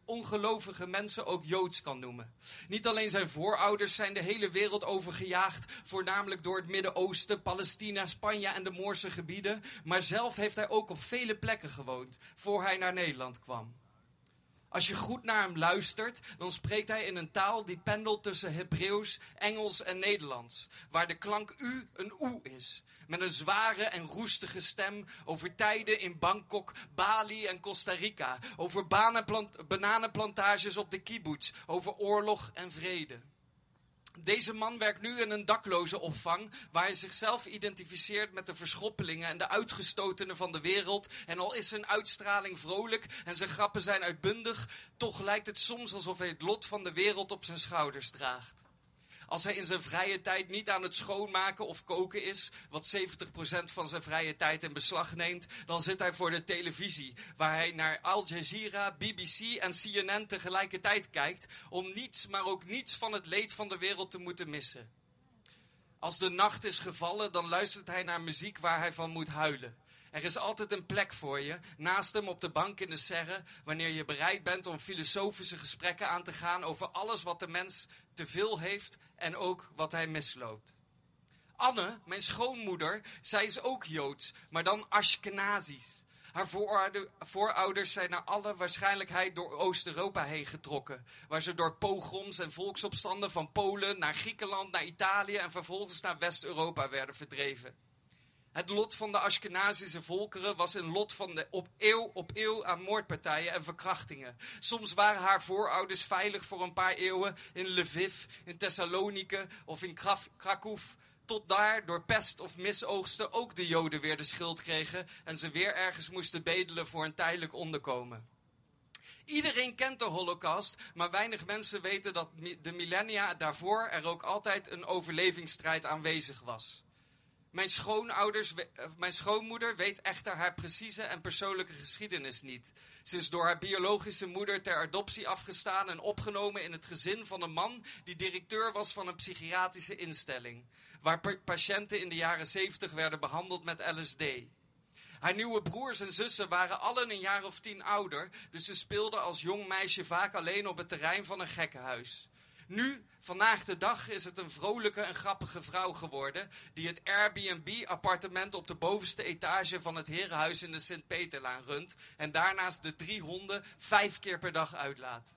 ongelovige mensen ook Joods kan noemen. Niet alleen zijn voorouders zijn de hele wereld overgejaagd, voornamelijk door het Midden-Oosten, Palestina, Spanje en de Moorse gebieden. Maar zelf heeft hij ook op vele plekken gewoond, voor hij naar Nederland kwam. Als je goed naar hem luistert, dan spreekt hij in een taal die pendelt tussen Hebreeuws, Engels en Nederlands. Waar de klank U een oe is. Met een zware en roestige stem over tijden in Bangkok, Bali en Costa Rica. Over bananplantages op de kibbutz. Over oorlog en vrede. Deze man werkt nu in een daklozenopvang waar hij zichzelf identificeert met de verschoppelingen en de uitgestotenen van de wereld. En al is zijn uitstraling vrolijk en zijn grappen zijn uitbundig, toch lijkt het soms alsof hij het lot van de wereld op zijn schouders draagt. Als hij in zijn vrije tijd niet aan het schoonmaken of koken is, wat 70% van zijn vrije tijd in beslag neemt, dan zit hij voor de televisie, waar hij naar Al Jazeera, BBC en CNN tegelijkertijd kijkt, om niets, maar ook niets van het leed van de wereld te moeten missen. Als de nacht is gevallen, dan luistert hij naar muziek waar hij van moet huilen. Er is altijd een plek voor je, naast hem op de bank in de serre, wanneer je bereid bent om filosofische gesprekken aan te gaan over alles wat de mens te veel heeft en ook wat hij misloopt. Anne, mijn schoonmoeder, zij is ook Joods, maar dan Ashkenazisch. Haar voorouders zijn naar alle waarschijnlijkheid door Oost-Europa heen getrokken. Waar ze door pogroms en volksopstanden van Polen naar Griekenland, naar Italië en vervolgens naar West-Europa werden verdreven. Het lot van de Ashkenazische volkeren was een lot van de op eeuw op eeuw aan moordpartijen en verkrachtingen. Soms waren haar voorouders veilig voor een paar eeuwen in Lviv, in Thessalonike of in Krakow. Tot daar door pest of misoogsten ook de Joden weer de schuld kregen en ze weer ergens moesten bedelen voor een tijdelijk onderkomen. Iedereen kent de Holocaust, maar weinig mensen weten dat de millennia daarvoor er ook altijd een overlevingsstrijd aanwezig was. Mijn, schoonouders, eh, mijn schoonmoeder weet echter haar precieze en persoonlijke geschiedenis niet. Ze is door haar biologische moeder ter adoptie afgestaan en opgenomen in het gezin van een man die directeur was van een psychiatrische instelling, waar patiënten in de jaren 70 werden behandeld met LSD. Haar nieuwe broers en zussen waren allen een jaar of tien ouder, dus ze speelde als jong meisje vaak alleen op het terrein van een gekkenhuis. Nu, vandaag de dag, is het een vrolijke en grappige vrouw geworden. die het Airbnb-appartement op de bovenste etage van het herenhuis in de Sint-Peterlaan runt. en daarnaast de drie honden vijf keer per dag uitlaat.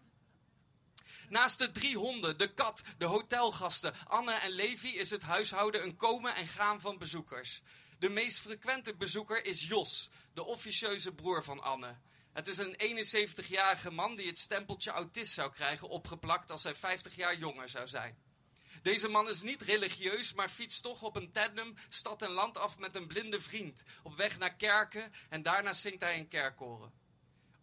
Naast de drie honden, de kat, de hotelgasten, Anne en Levi is het huishouden een komen en gaan van bezoekers. De meest frequente bezoeker is Jos, de officieuze broer van Anne. Het is een 71-jarige man die het stempeltje autist zou krijgen opgeplakt als hij 50 jaar jonger zou zijn. Deze man is niet religieus, maar fietst toch op een tandem stad en land af met een blinde vriend. Op weg naar kerken en daarna zingt hij in kerkkoren.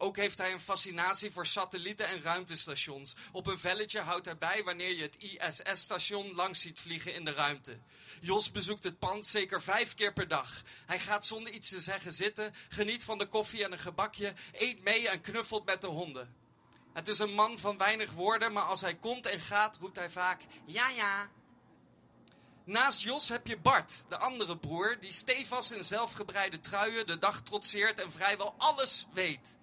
Ook heeft hij een fascinatie voor satellieten en ruimtestations. Op een velletje houdt hij bij wanneer je het ISS-station langs ziet vliegen in de ruimte. Jos bezoekt het pand zeker vijf keer per dag. Hij gaat zonder iets te zeggen zitten, geniet van de koffie en een gebakje, eet mee en knuffelt met de honden. Het is een man van weinig woorden, maar als hij komt en gaat, roept hij vaak: Ja, ja. Naast Jos heb je Bart, de andere broer, die stevast in zelfgebreide truien de dag trotseert en vrijwel alles weet.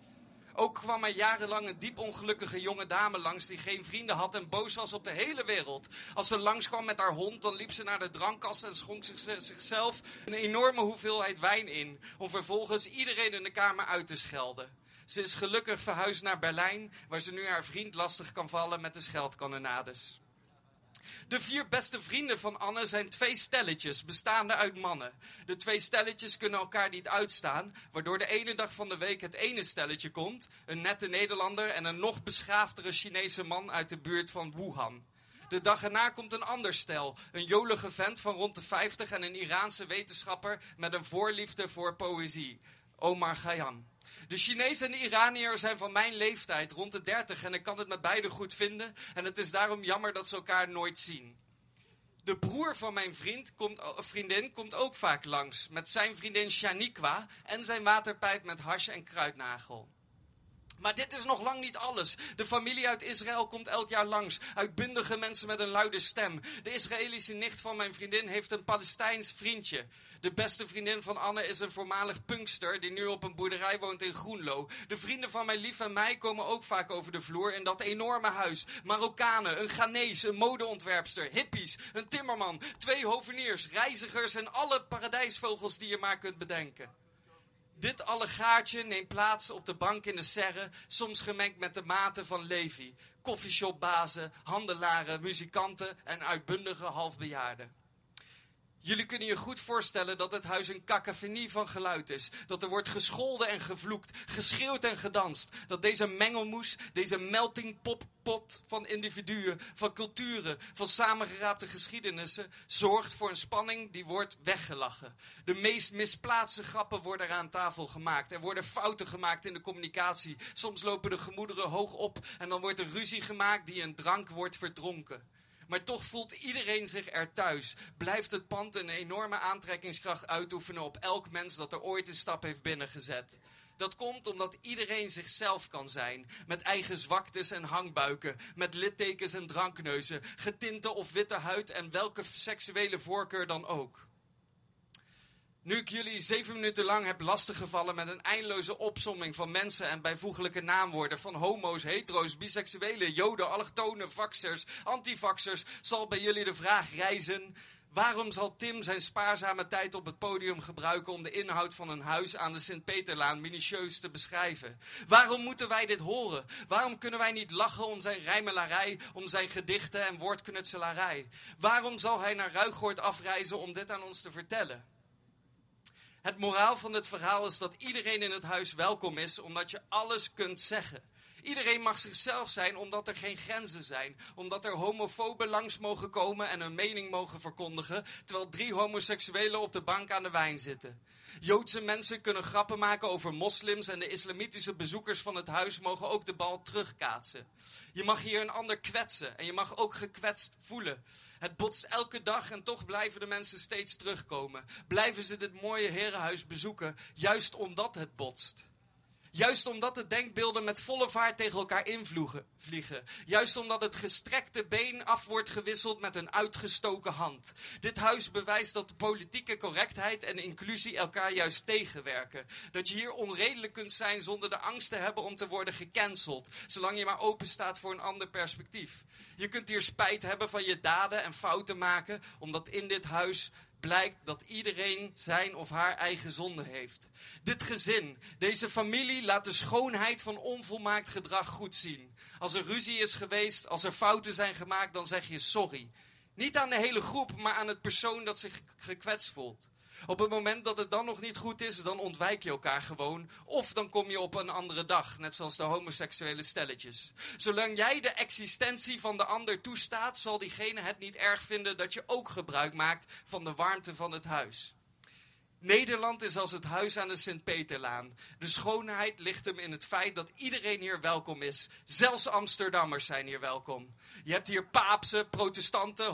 Ook kwam er jarenlang een diep ongelukkige jonge dame langs die geen vrienden had en boos was op de hele wereld. Als ze langskwam met haar hond, dan liep ze naar de drankkast en schonk zichzelf een enorme hoeveelheid wijn in. Om vervolgens iedereen in de kamer uit te schelden. Ze is gelukkig verhuisd naar Berlijn, waar ze nu haar vriend lastig kan vallen met de scheldkanonades. De vier beste vrienden van Anne zijn twee stelletjes, bestaande uit mannen. De twee stelletjes kunnen elkaar niet uitstaan, waardoor de ene dag van de week het ene stelletje komt, een nette Nederlander en een nog beschaafdere Chinese man uit de buurt van Wuhan. De dag erna komt een ander stel. Een jolige vent van rond de 50 en een Iraanse wetenschapper met een voorliefde voor poëzie. Omar Khayyam. De Chinezen en de Iraniërs zijn van mijn leeftijd, rond de 30, en ik kan het met beide goed vinden. En het is daarom jammer dat ze elkaar nooit zien. De broer van mijn vriend komt, vriendin komt ook vaak langs, met zijn vriendin Shaniqua en zijn waterpijp met hash en kruidnagel. Maar dit is nog lang niet alles. De familie uit Israël komt elk jaar langs. Uitbundige mensen met een luide stem. De Israëlische nicht van mijn vriendin heeft een Palestijns vriendje. De beste vriendin van Anne is een voormalig punkster die nu op een boerderij woont in Groenlo. De vrienden van mijn lief en mij komen ook vaak over de vloer in dat enorme huis. Marokkanen, een Ghanese, een modeontwerpster, hippies, een timmerman, twee hoveniers, reizigers en alle paradijsvogels die je maar kunt bedenken. Dit allegaartje neemt plaats op de bank in de serre, soms gemengd met de maten van Levi. Koffieshopbazen, handelaren, muzikanten en uitbundige halfbejaarden. Jullie kunnen je goed voorstellen dat het huis een cacophonie van geluid is. Dat er wordt gescholden en gevloekt, geschreeuwd en gedanst. Dat deze mengelmoes, deze melting pot van individuen, van culturen, van samengeraapte geschiedenissen, zorgt voor een spanning die wordt weggelachen. De meest misplaatste grappen worden er aan tafel gemaakt. Er worden fouten gemaakt in de communicatie. Soms lopen de gemoederen hoog op en dan wordt er ruzie gemaakt die in drank wordt verdronken. Maar toch voelt iedereen zich er thuis. Blijft het pand een enorme aantrekkingskracht uitoefenen op elk mens dat er ooit een stap heeft binnengezet. Dat komt omdat iedereen zichzelf kan zijn. Met eigen zwaktes en hangbuiken. Met littekens en drankneuzen. Getinte of witte huid en welke seksuele voorkeur dan ook. Nu ik jullie zeven minuten lang heb lastiggevallen met een eindeloze opsomming van mensen en bijvoeglijke naamwoorden van homo's, hetero's, biseksuelen, joden, allochtonen, vaxers, antivaxers, zal bij jullie de vraag rijzen: waarom zal Tim zijn spaarzame tijd op het podium gebruiken om de inhoud van een huis aan de Sint-Peterlaan minutieus te beschrijven? Waarom moeten wij dit horen? Waarom kunnen wij niet lachen om zijn rijmelarij, om zijn gedichten en woordknutselarij? Waarom zal hij naar Ruigoord afreizen om dit aan ons te vertellen? Het moraal van het verhaal is dat iedereen in het huis welkom is, omdat je alles kunt zeggen. Iedereen mag zichzelf zijn omdat er geen grenzen zijn. Omdat er homofoben langs mogen komen en hun mening mogen verkondigen. Terwijl drie homoseksuelen op de bank aan de wijn zitten. Joodse mensen kunnen grappen maken over moslims en de islamitische bezoekers van het huis mogen ook de bal terugkaatsen. Je mag hier een ander kwetsen en je mag ook gekwetst voelen. Het botst elke dag en toch blijven de mensen steeds terugkomen. Blijven ze dit mooie herenhuis bezoeken, juist omdat het botst. Juist omdat de denkbeelden met volle vaart tegen elkaar invliegen. Juist omdat het gestrekte been af wordt gewisseld met een uitgestoken hand. Dit huis bewijst dat politieke correctheid en inclusie elkaar juist tegenwerken. Dat je hier onredelijk kunt zijn zonder de angst te hebben om te worden gecanceld. Zolang je maar open staat voor een ander perspectief. Je kunt hier spijt hebben van je daden en fouten maken, omdat in dit huis blijkt dat iedereen zijn of haar eigen zonde heeft. Dit gezin, deze familie laat de schoonheid van onvolmaakt gedrag goed zien. Als er ruzie is geweest, als er fouten zijn gemaakt, dan zeg je sorry. Niet aan de hele groep, maar aan het persoon dat zich gekwetst voelt. Op het moment dat het dan nog niet goed is, dan ontwijk je elkaar gewoon. Of dan kom je op een andere dag, net zoals de homoseksuele stelletjes. Zolang jij de existentie van de ander toestaat, zal diegene het niet erg vinden dat je ook gebruik maakt van de warmte van het huis. Nederland is als het huis aan de Sint-Peterlaan. De schoonheid ligt hem in het feit dat iedereen hier welkom is. Zelfs Amsterdammers zijn hier welkom. Je hebt hier paapse, protestanten,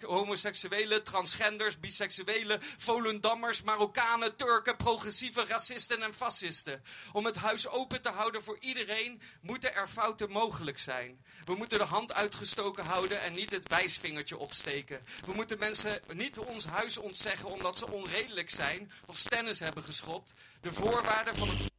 homoseksuelen, transgenders, biseksuelen, Volendammers, Marokkanen, Turken, progressieve racisten en fascisten. Om het huis open te houden voor iedereen moeten er fouten mogelijk zijn. We moeten de hand uitgestoken houden en niet het wijsvingertje opsteken. We moeten mensen niet ons huis ontzeggen omdat ze onredelijk zijn of stennis hebben geschopt. De voorwaarde van het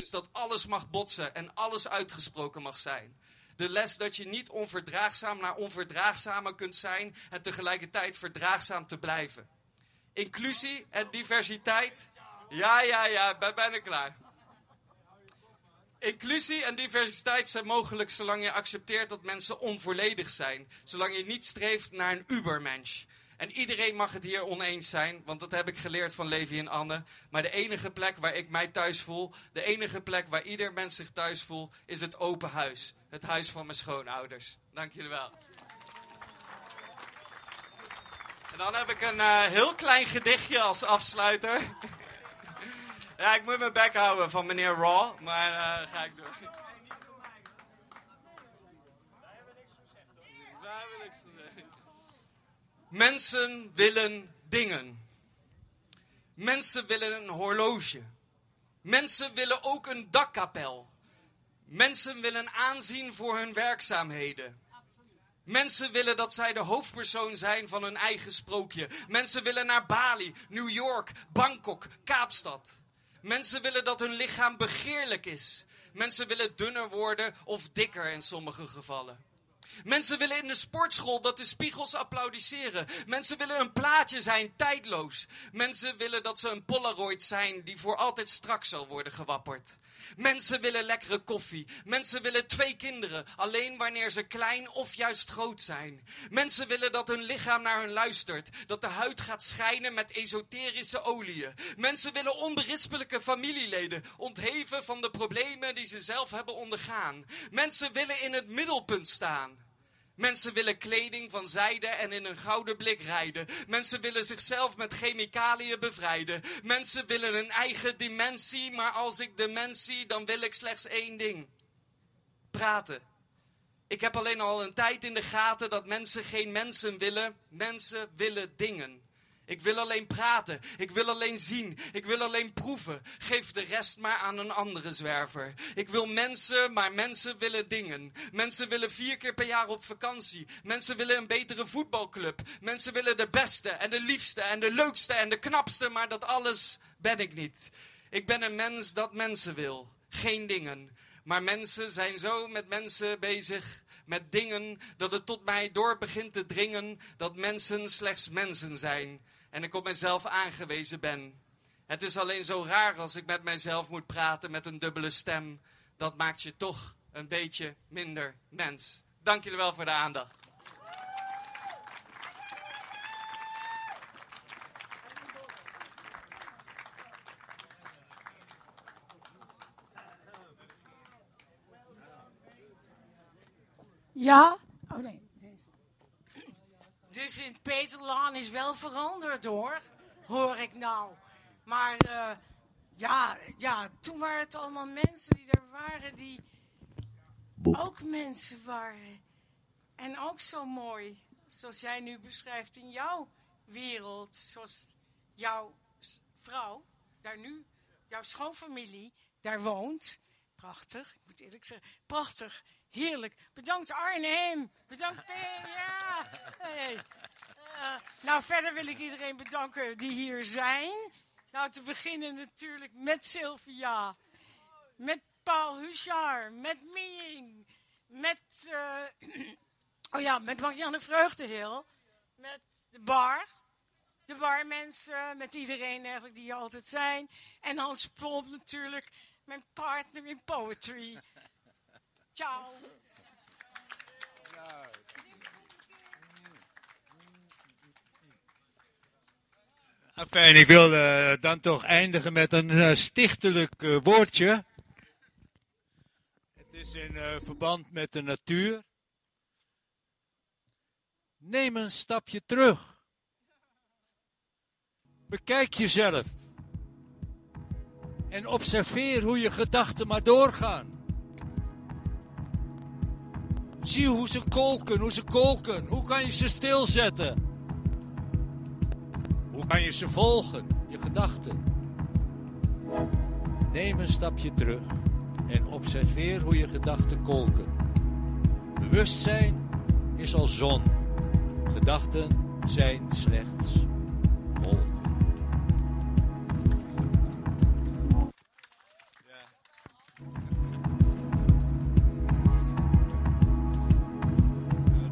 is dat alles mag botsen en alles uitgesproken mag zijn. De les dat je niet onverdraagzaam naar onverdraagzamer kunt zijn en tegelijkertijd verdraagzaam te blijven. Inclusie en diversiteit. Ja, ja, ja, ben bijna klaar. Inclusie en diversiteit zijn mogelijk zolang je accepteert dat mensen onvolledig zijn. Zolang je niet streeft naar een ubermensch. En iedereen mag het hier oneens zijn, want dat heb ik geleerd van Levi en Anne. Maar de enige plek waar ik mij thuis voel, de enige plek waar ieder mens zich thuis voelt, is het open huis. Het huis van mijn schoonouders. Dank jullie wel. En dan heb ik een uh, heel klein gedichtje als afsluiter. *laughs* ja, ik moet mijn bek houden van meneer Raw, maar uh, ga ik door. Mensen willen dingen. Mensen willen een horloge. Mensen willen ook een dakkapel. Mensen willen aanzien voor hun werkzaamheden. Mensen willen dat zij de hoofdpersoon zijn van hun eigen sprookje. Mensen willen naar Bali, New York, Bangkok, Kaapstad. Mensen willen dat hun lichaam begeerlijk is. Mensen willen dunner worden of dikker in sommige gevallen. Mensen willen in de sportschool dat de spiegels applaudisseren. Mensen willen een plaatje zijn, tijdloos. Mensen willen dat ze een Polaroid zijn die voor altijd strak zal worden gewapperd. Mensen willen lekkere koffie. Mensen willen twee kinderen, alleen wanneer ze klein of juist groot zijn. Mensen willen dat hun lichaam naar hun luistert. Dat de huid gaat schijnen met esoterische oliën. Mensen willen onberispelijke familieleden, ontheven van de problemen die ze zelf hebben ondergaan. Mensen willen in het middelpunt staan. Mensen willen kleding van zijde en in een gouden blik rijden. Mensen willen zichzelf met chemicaliën bevrijden. Mensen willen een eigen dimensie, maar als ik de mens zie, dan wil ik slechts één ding. Praten. Ik heb alleen al een tijd in de gaten dat mensen geen mensen willen. Mensen willen dingen. Ik wil alleen praten. Ik wil alleen zien. Ik wil alleen proeven. Geef de rest maar aan een andere zwerver. Ik wil mensen, maar mensen willen dingen. Mensen willen vier keer per jaar op vakantie. Mensen willen een betere voetbalclub. Mensen willen de beste en de liefste en de leukste en de knapste, maar dat alles ben ik niet. Ik ben een mens dat mensen wil, geen dingen. Maar mensen zijn zo met mensen bezig, met dingen, dat het tot mij door begint te dringen dat mensen slechts mensen zijn en ik op mezelf aangewezen ben. Het is alleen zo raar als ik met mijzelf moet praten met een dubbele stem. Dat maakt je toch een beetje minder mens. Dank jullie wel voor de aandacht. Ja? Oh nee. De Sint-Peterlaan is wel veranderd hoor, hoor ik nou. Maar eh, ja, ja, toen waren het allemaal mensen die er waren die ook mensen waren. En ook zo mooi, zoals jij nu beschrijft in jouw wereld. Zoals jouw vrouw, daar nu, jouw schoonfamilie, daar woont. Prachtig, ik moet eerlijk zeggen, prachtig, heerlijk. Bedankt Arnhem, bedankt P, ja. Hey. Eh, nou, verder wil ik iedereen bedanken die hier zijn. Nou, te beginnen natuurlijk met Sylvia, met Paul Huchard, met Ming, met, eh, *clears throat* oh ja, met Marianne Vreugdehil, met de bar, de barmensen, met iedereen eigenlijk die hier altijd zijn. En Hans Plomp natuurlijk, mijn partner in poetry. Ciao. Fijn, ik wil eh, dan toch eindigen met een eh, stichtelijk eh, woordje. Het is in verband met de natuur. Neem een stapje terug. Bekijk jezelf. En observeer hoe je gedachten maar doorgaan. Zie hoe ze kolken, hoe ze kolken. Hoe kan je ze stilzetten? Hoe kan je ze volgen, je gedachten? Neem een stapje terug en observeer hoe je gedachten kolken. Bewustzijn is als zon. Gedachten zijn slechts wolken.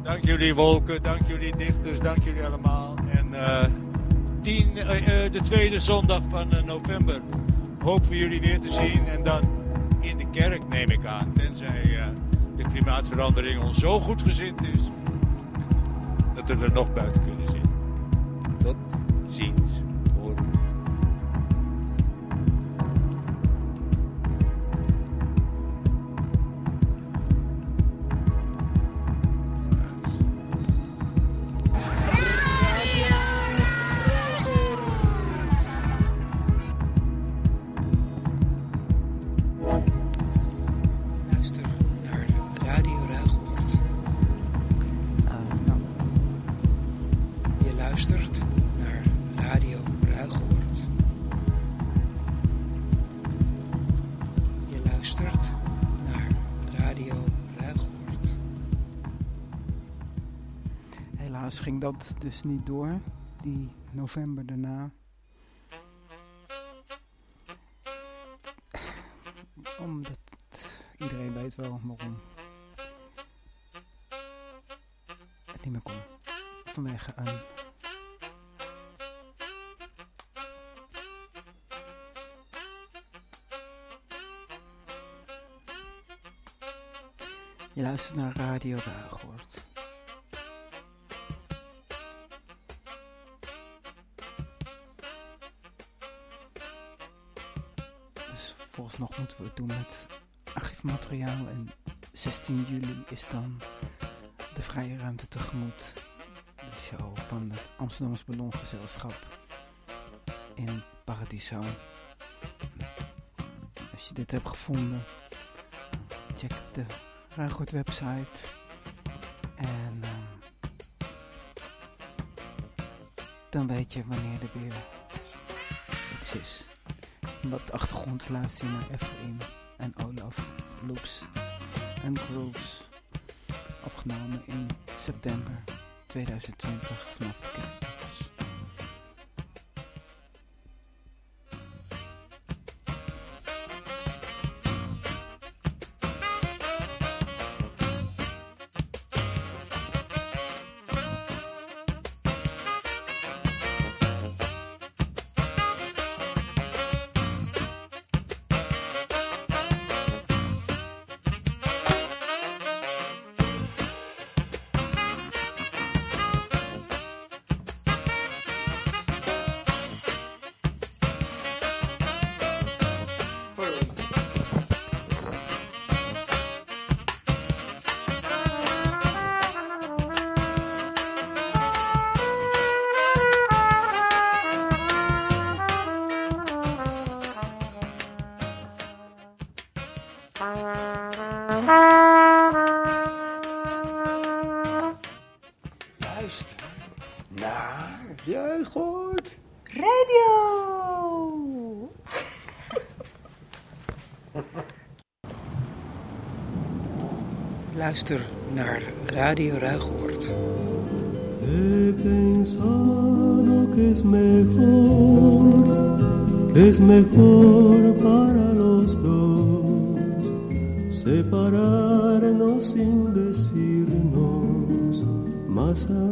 Dank jullie wolken, dank jullie dichters, dank jullie allemaal. En eh 10, eh, eh, de tweede zondag van eh, november hopen we jullie weer te zien. En dan in de kerk neem ik aan. Tenzij de klimaatverandering ons zo goed gezind is. Dat we er nog buiten kunnen zitten. Tot ziens. Dat dus niet door, die november daarna. Omdat iedereen weet wel waarom. niet meer kon. Vanwege een Je naar Radio Ruigoord. Nog moeten we het doen met archiefmateriaal. En 16 juli is dan de vrije ruimte tegemoet. De show van het Amsterdamse Ballongezelschap in Paradiso. Als je dit hebt gevonden, check de Ruigoord website. En ehm, dan weet je wanneer er weer iets is. Op de achtergrond luister je naar Efraim en Olaf Loops en Grooves. Opgenomen in september 2020 vanaf de. Luister naar Radio. He pensado que es mejor, que es mejor para los dos separarnos sin decirnos más adiós.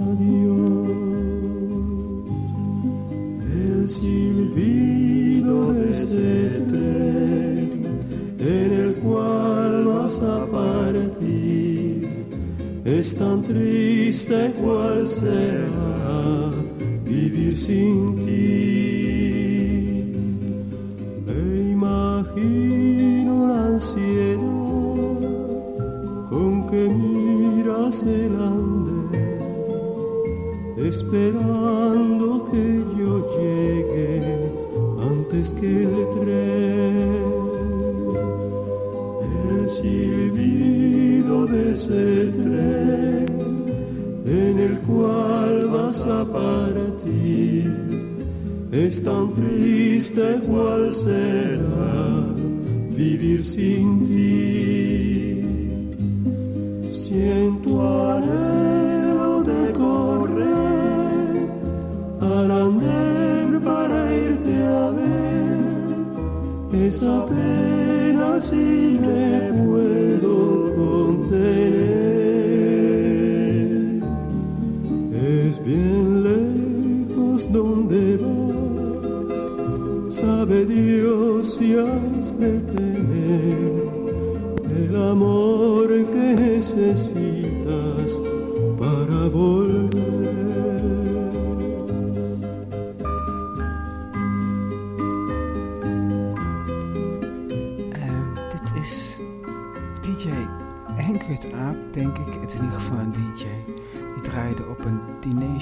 Has de tener el amor que necesitas para volver. Aap, denk ik. Het is in ieder geval een DJ. Die draaide op een diner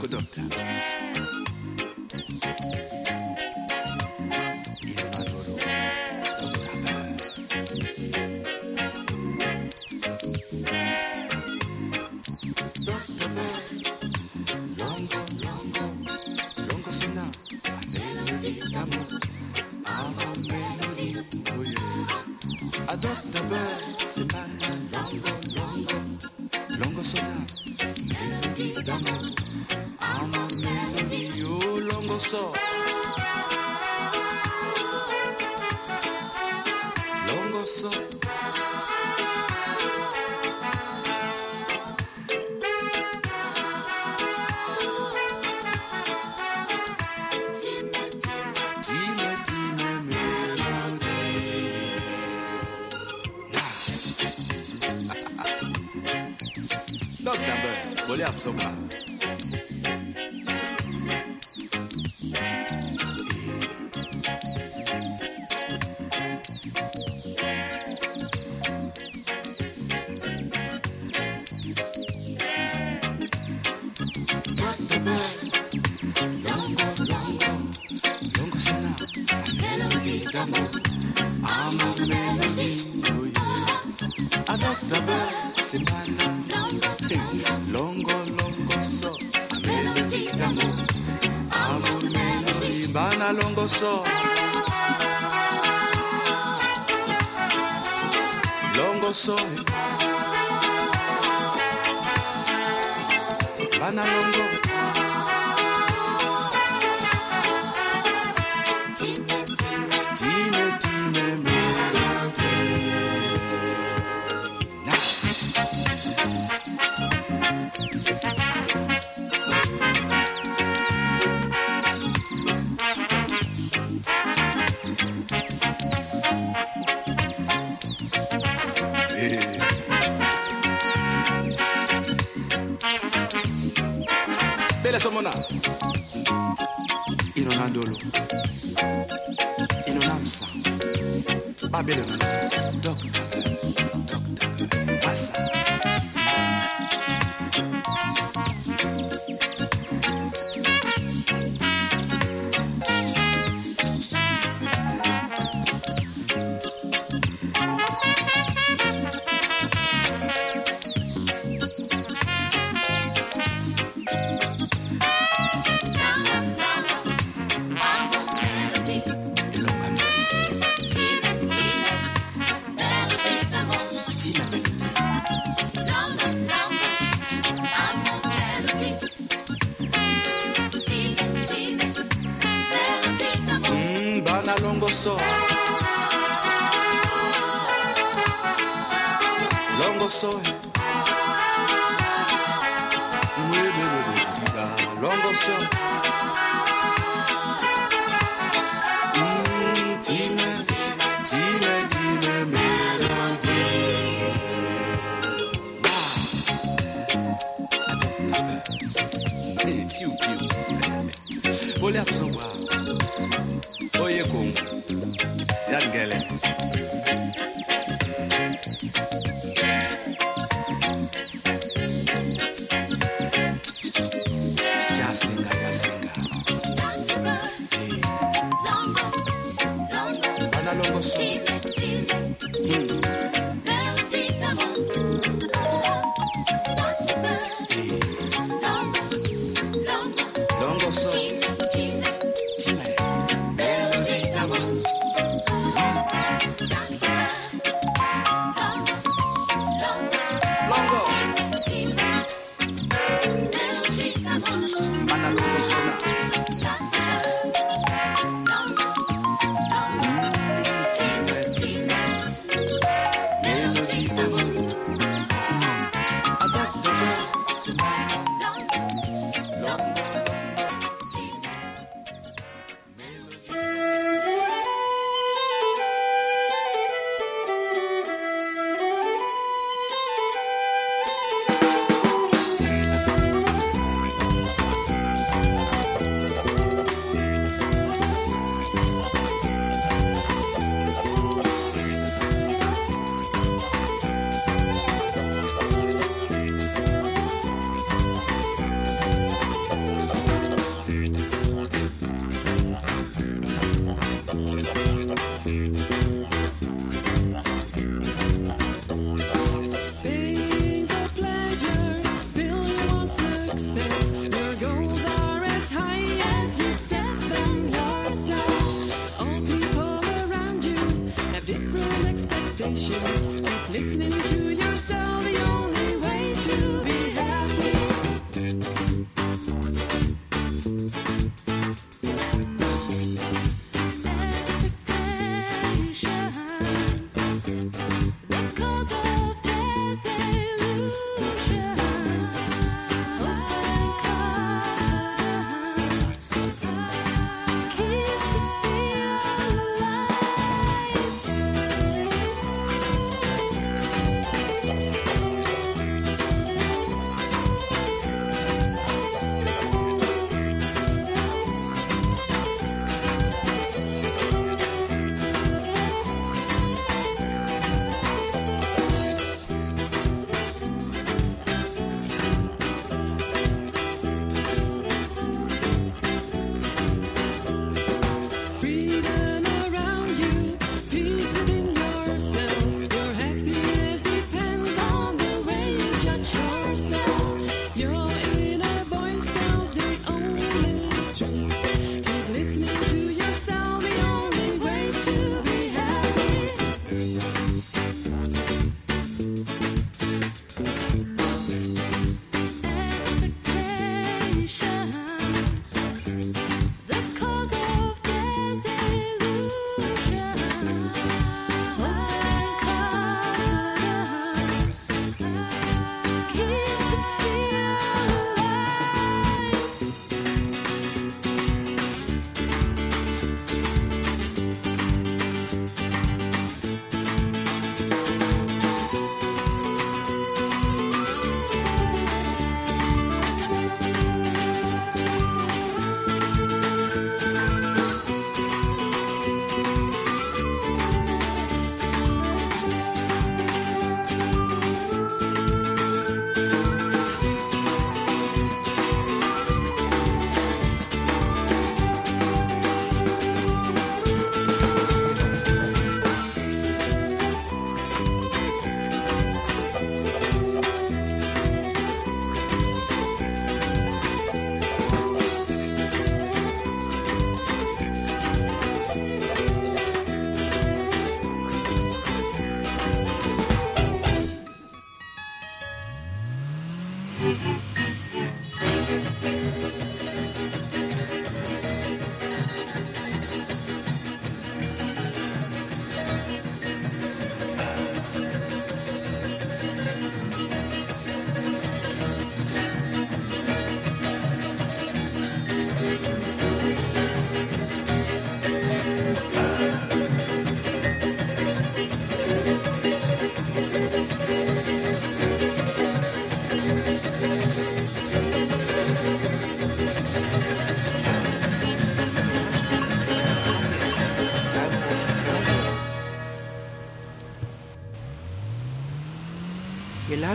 Conductor. So. that girl. Eh?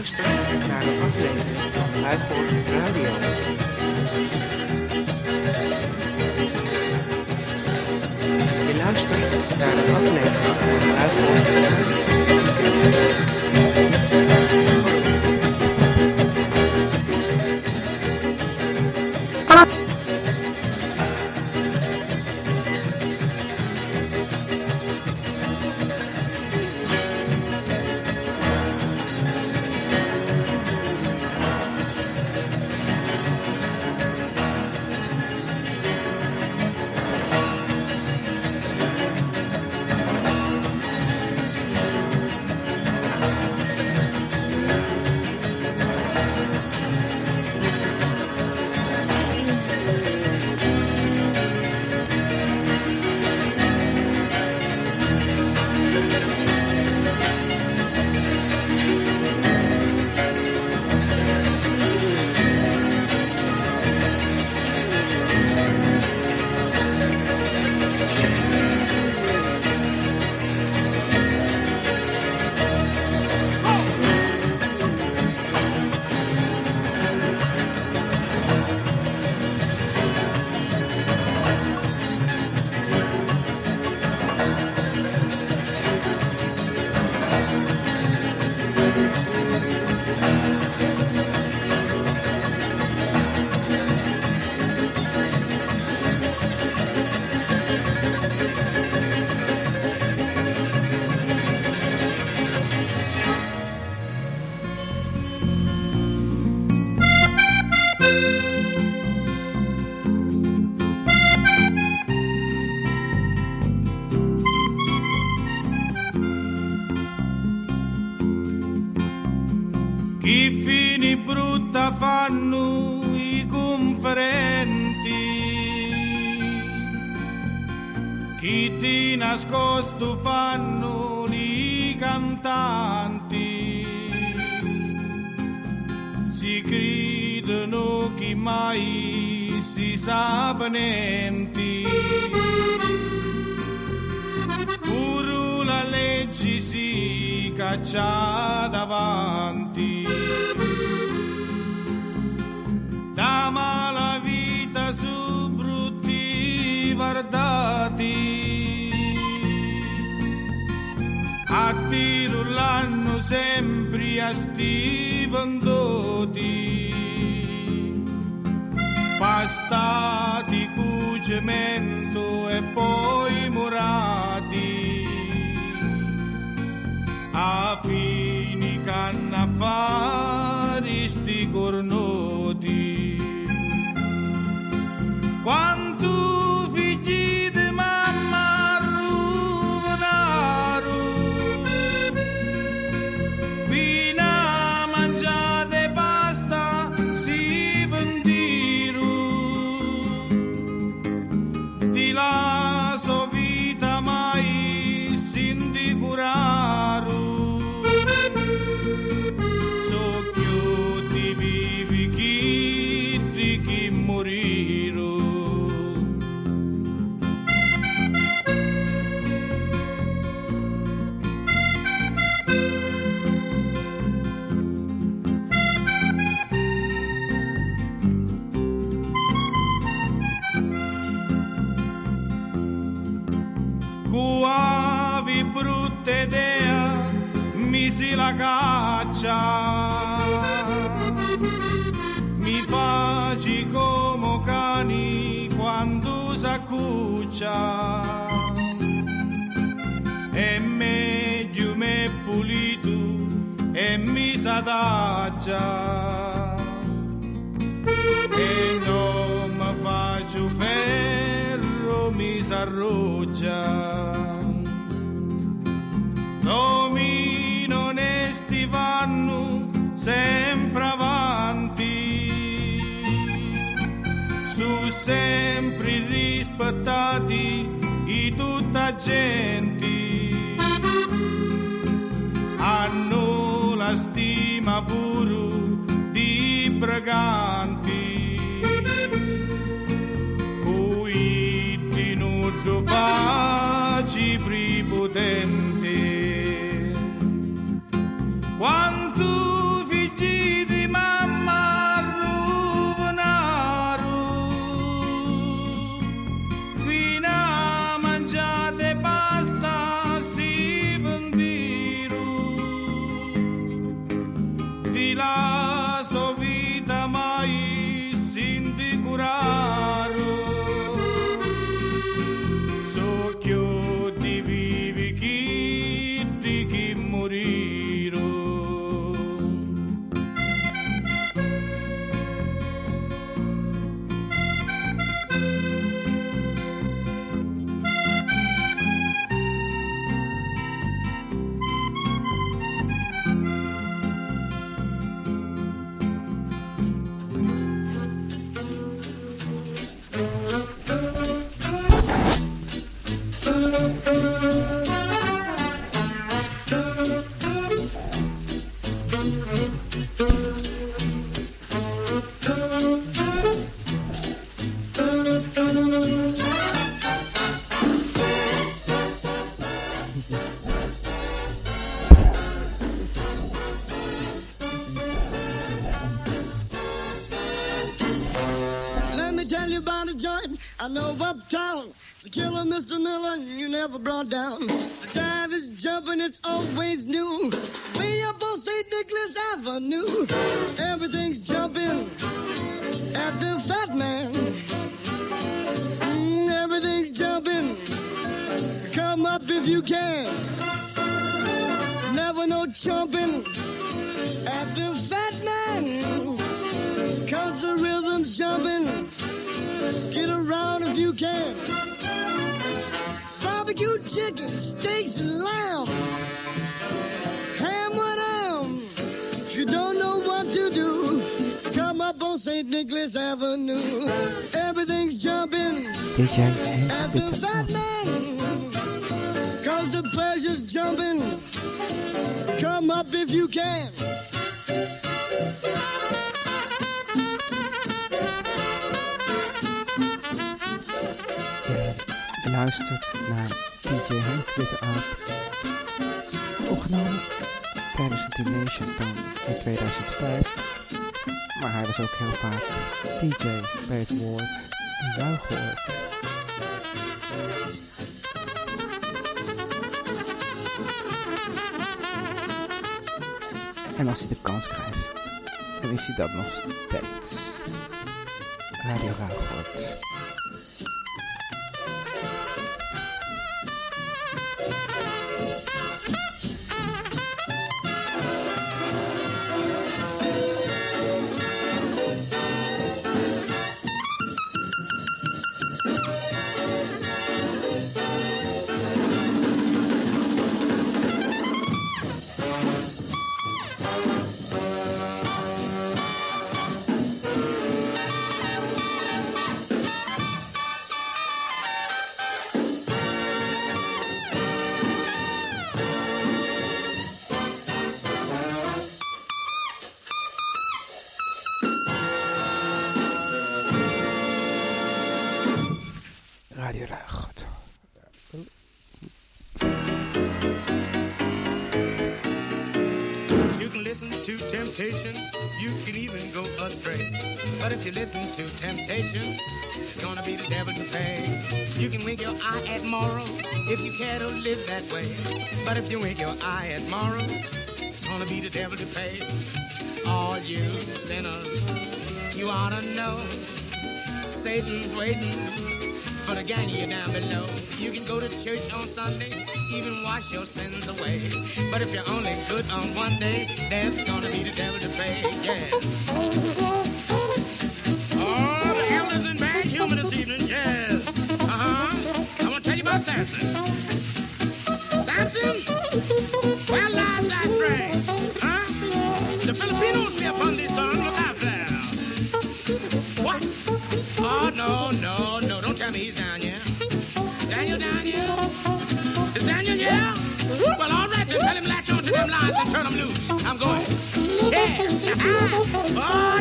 Luistert naar een aflevering van Ruigoord Radio. Nascosto fanno i cantanti, si credono che mai si sapenti. Pure la legge si caccia davanti. sempre a stivandoti pasta di cucimento e poi mi faci come cani quando s'accuccia. E meglio me pulito e mi s'adaggia. E non mi faccio ferro mi s'arruggia rispettati i tutta gente, hanno la stima pure di briganti, DJ Did jij eigenlijk Cause the pleasure's jumping. Come up if you can. Je luistert naar DJ Henk Witte Aap. Opgenomen tijdens de Dimension Town in 2005. Maar hij was ook heel vaak DJ bij het woord. En als hij de kans krijgt, dan is hij dat nog steeds. Radio wordt. care to live that way. But if you wink your eye at morals, it's gonna be the devil to pay. All you sinners, you ought to know Satan's waiting for the gang of you down below. You can go to church on Sunday, even wash your sins away. But if you're only good on one day, there's gonna be the devil to pay. Yeah. Ah!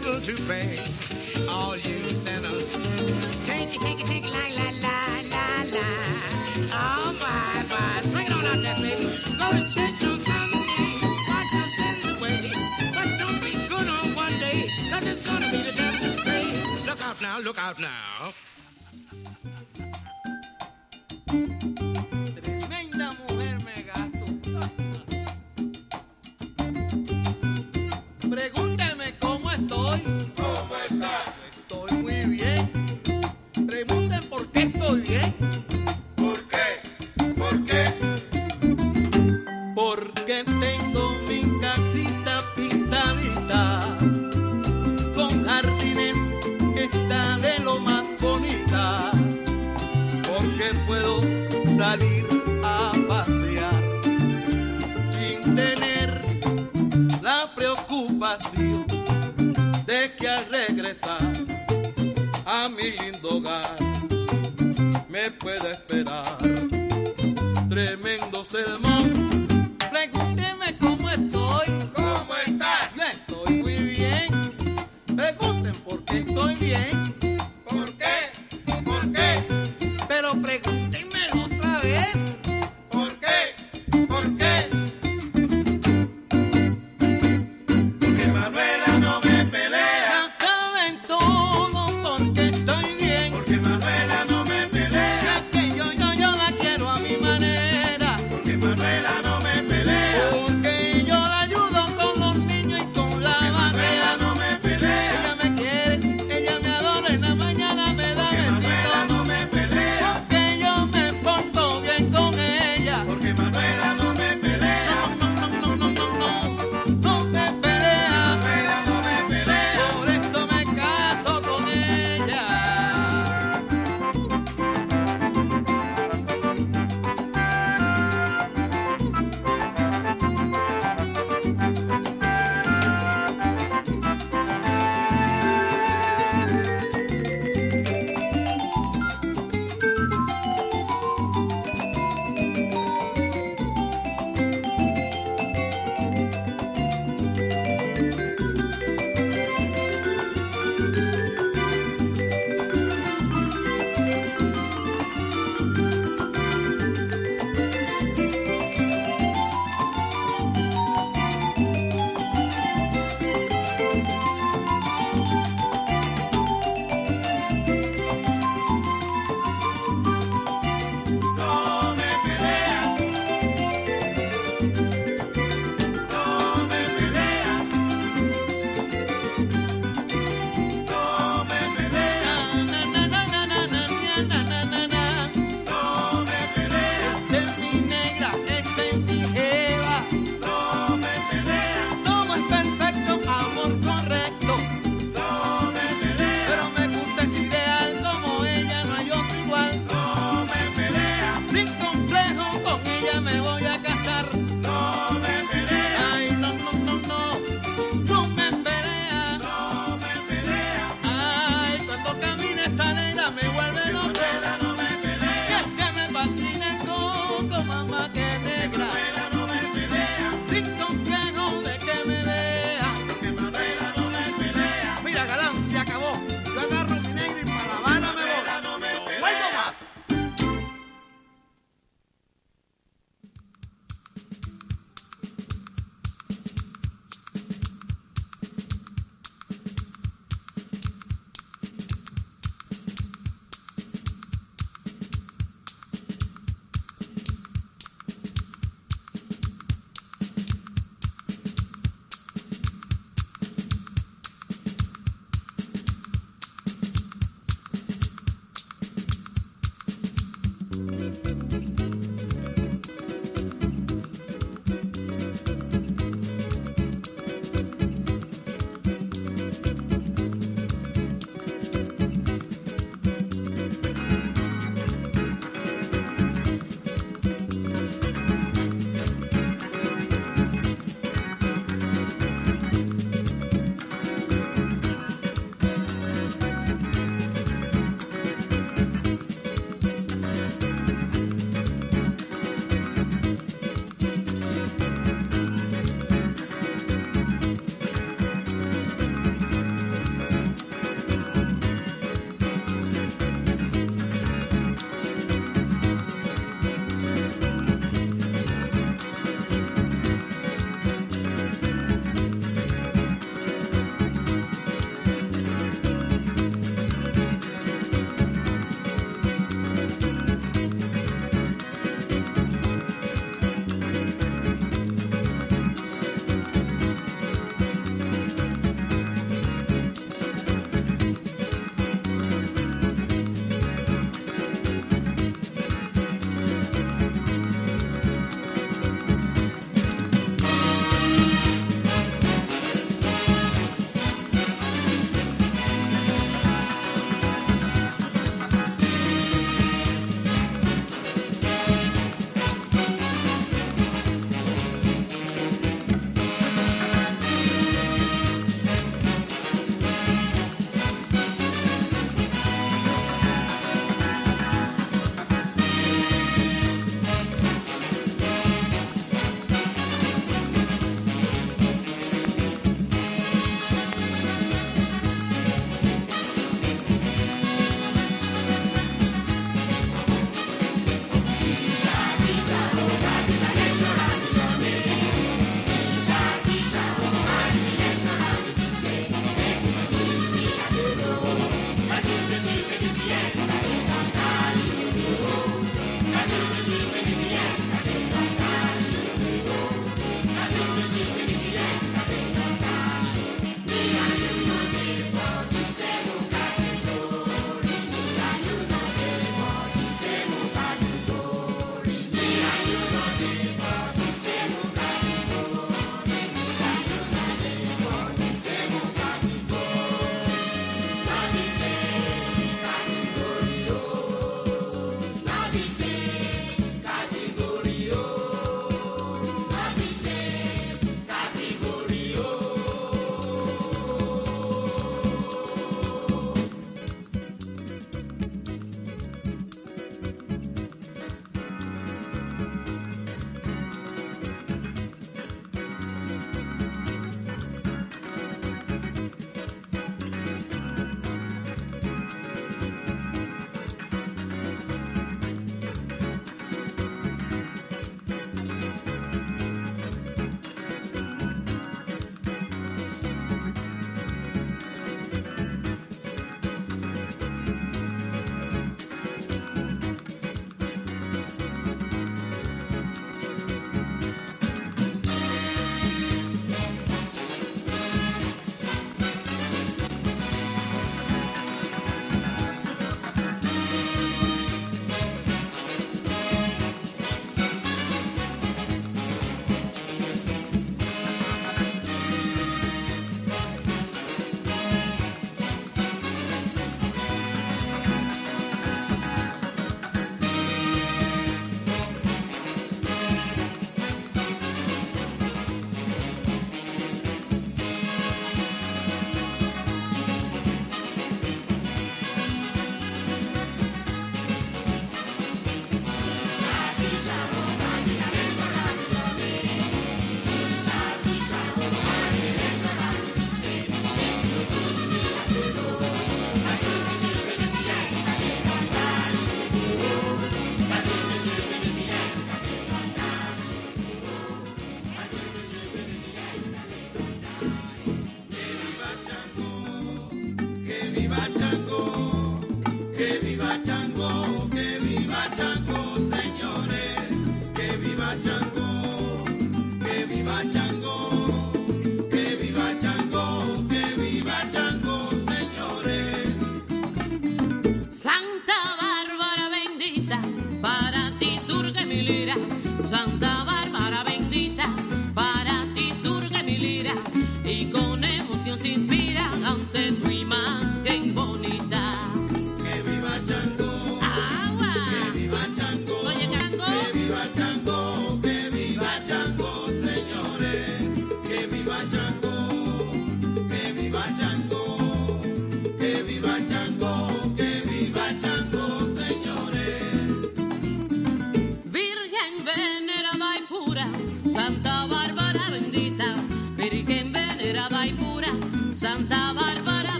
devil to pay. All you sinners, take it, take it, take it, la la la la la. Oh, my, my, swing it on out there, lady. Go to church on Sunday, watch your sins away. But don't be good on one day, cause it's gonna be the devil to pay. Look out now, look out now.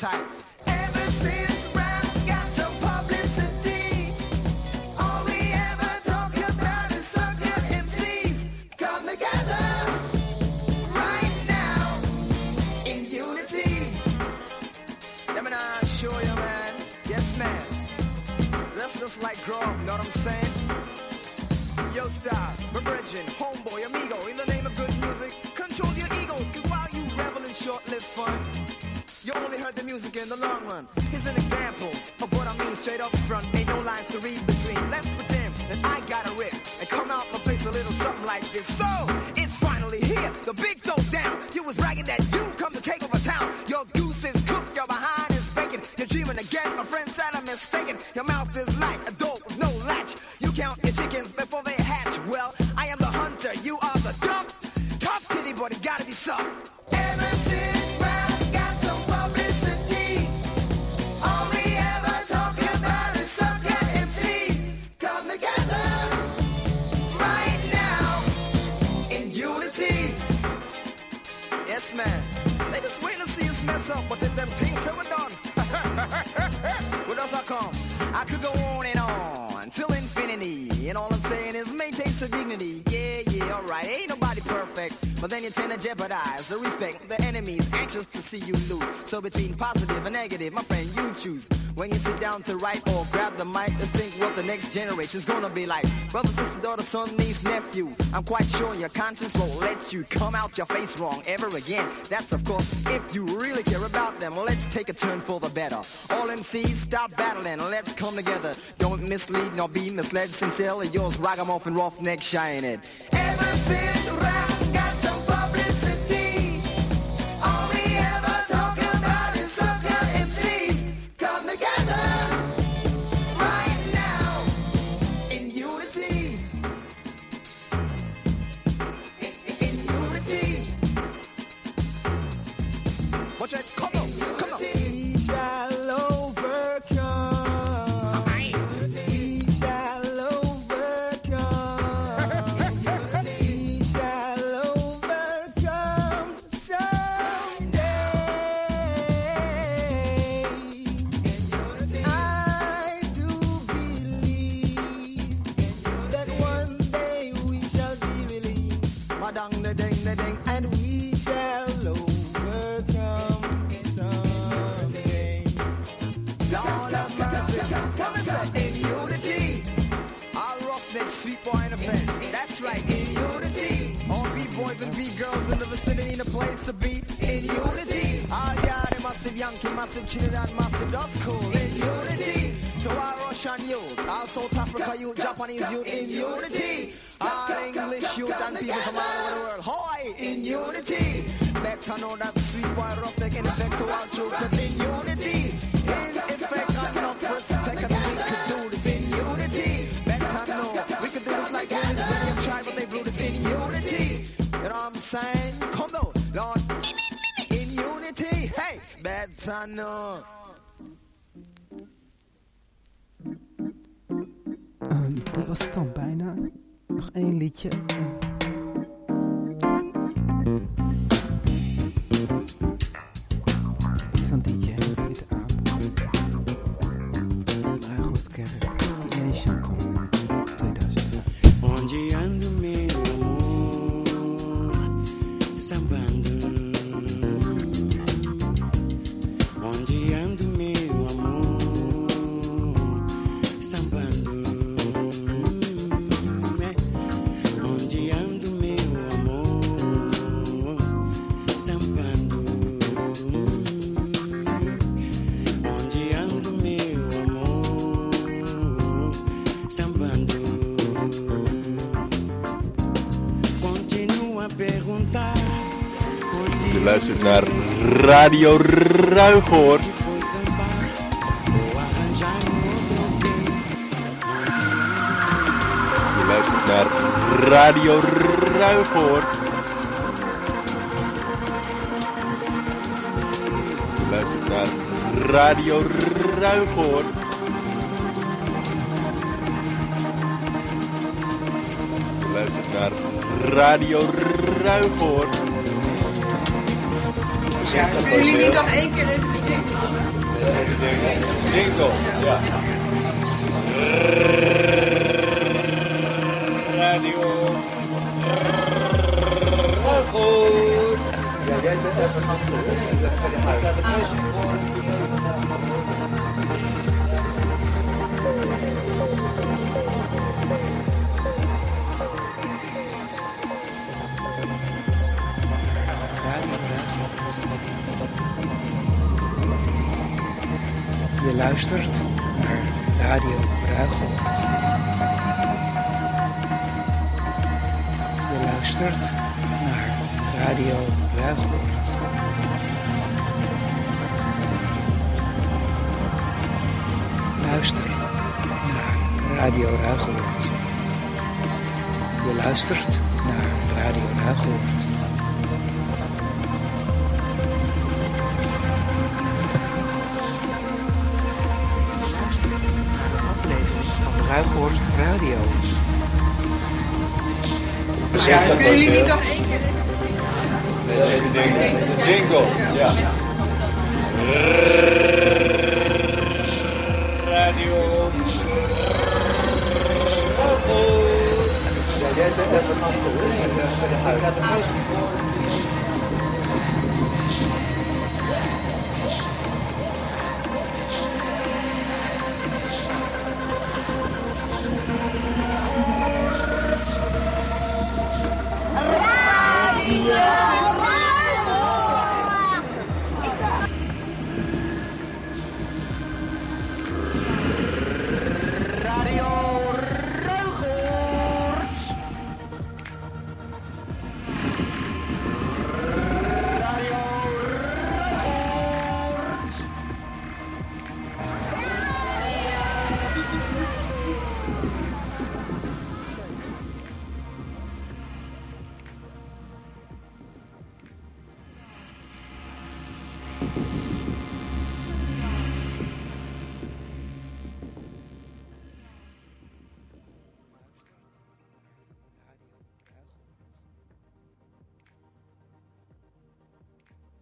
That So between positive and negative, my friend, you choose. When you sit down to write or grab the mic, just think what the next generation's gonna be like. Brother, sister, daughter, son, niece, nephew. I'm quite sure your conscience won't let you come out your face wrong ever again. That's of course if you really care about them. Let's take a turn for the better. All MCs, stop battling. Let's come together. Don't mislead nor be misled. Sincerely yours, Ragamuffin Roughneck Shining. Ever since Qué reconciliation Radio Ruigoord. Je luistert naar Radio Ruigoord. Je luistert naar Radio Ruigoord. Je luistert naar Radio Ruigoord. Kunnen jullie niet nog één keer even de Jingle, ja. Radio. Ja, jij bent even Je luistert naar Radio Ruigoord. Je luistert naar Radio Ruigoord. Luister naar Radio Ruigoord. Je luistert naar Radio Ruigoord. Ruigoord Radio. Ja, kunnen jullie niet nog één keer Even denken. Jingle, ja. Radio. Ja, jij bent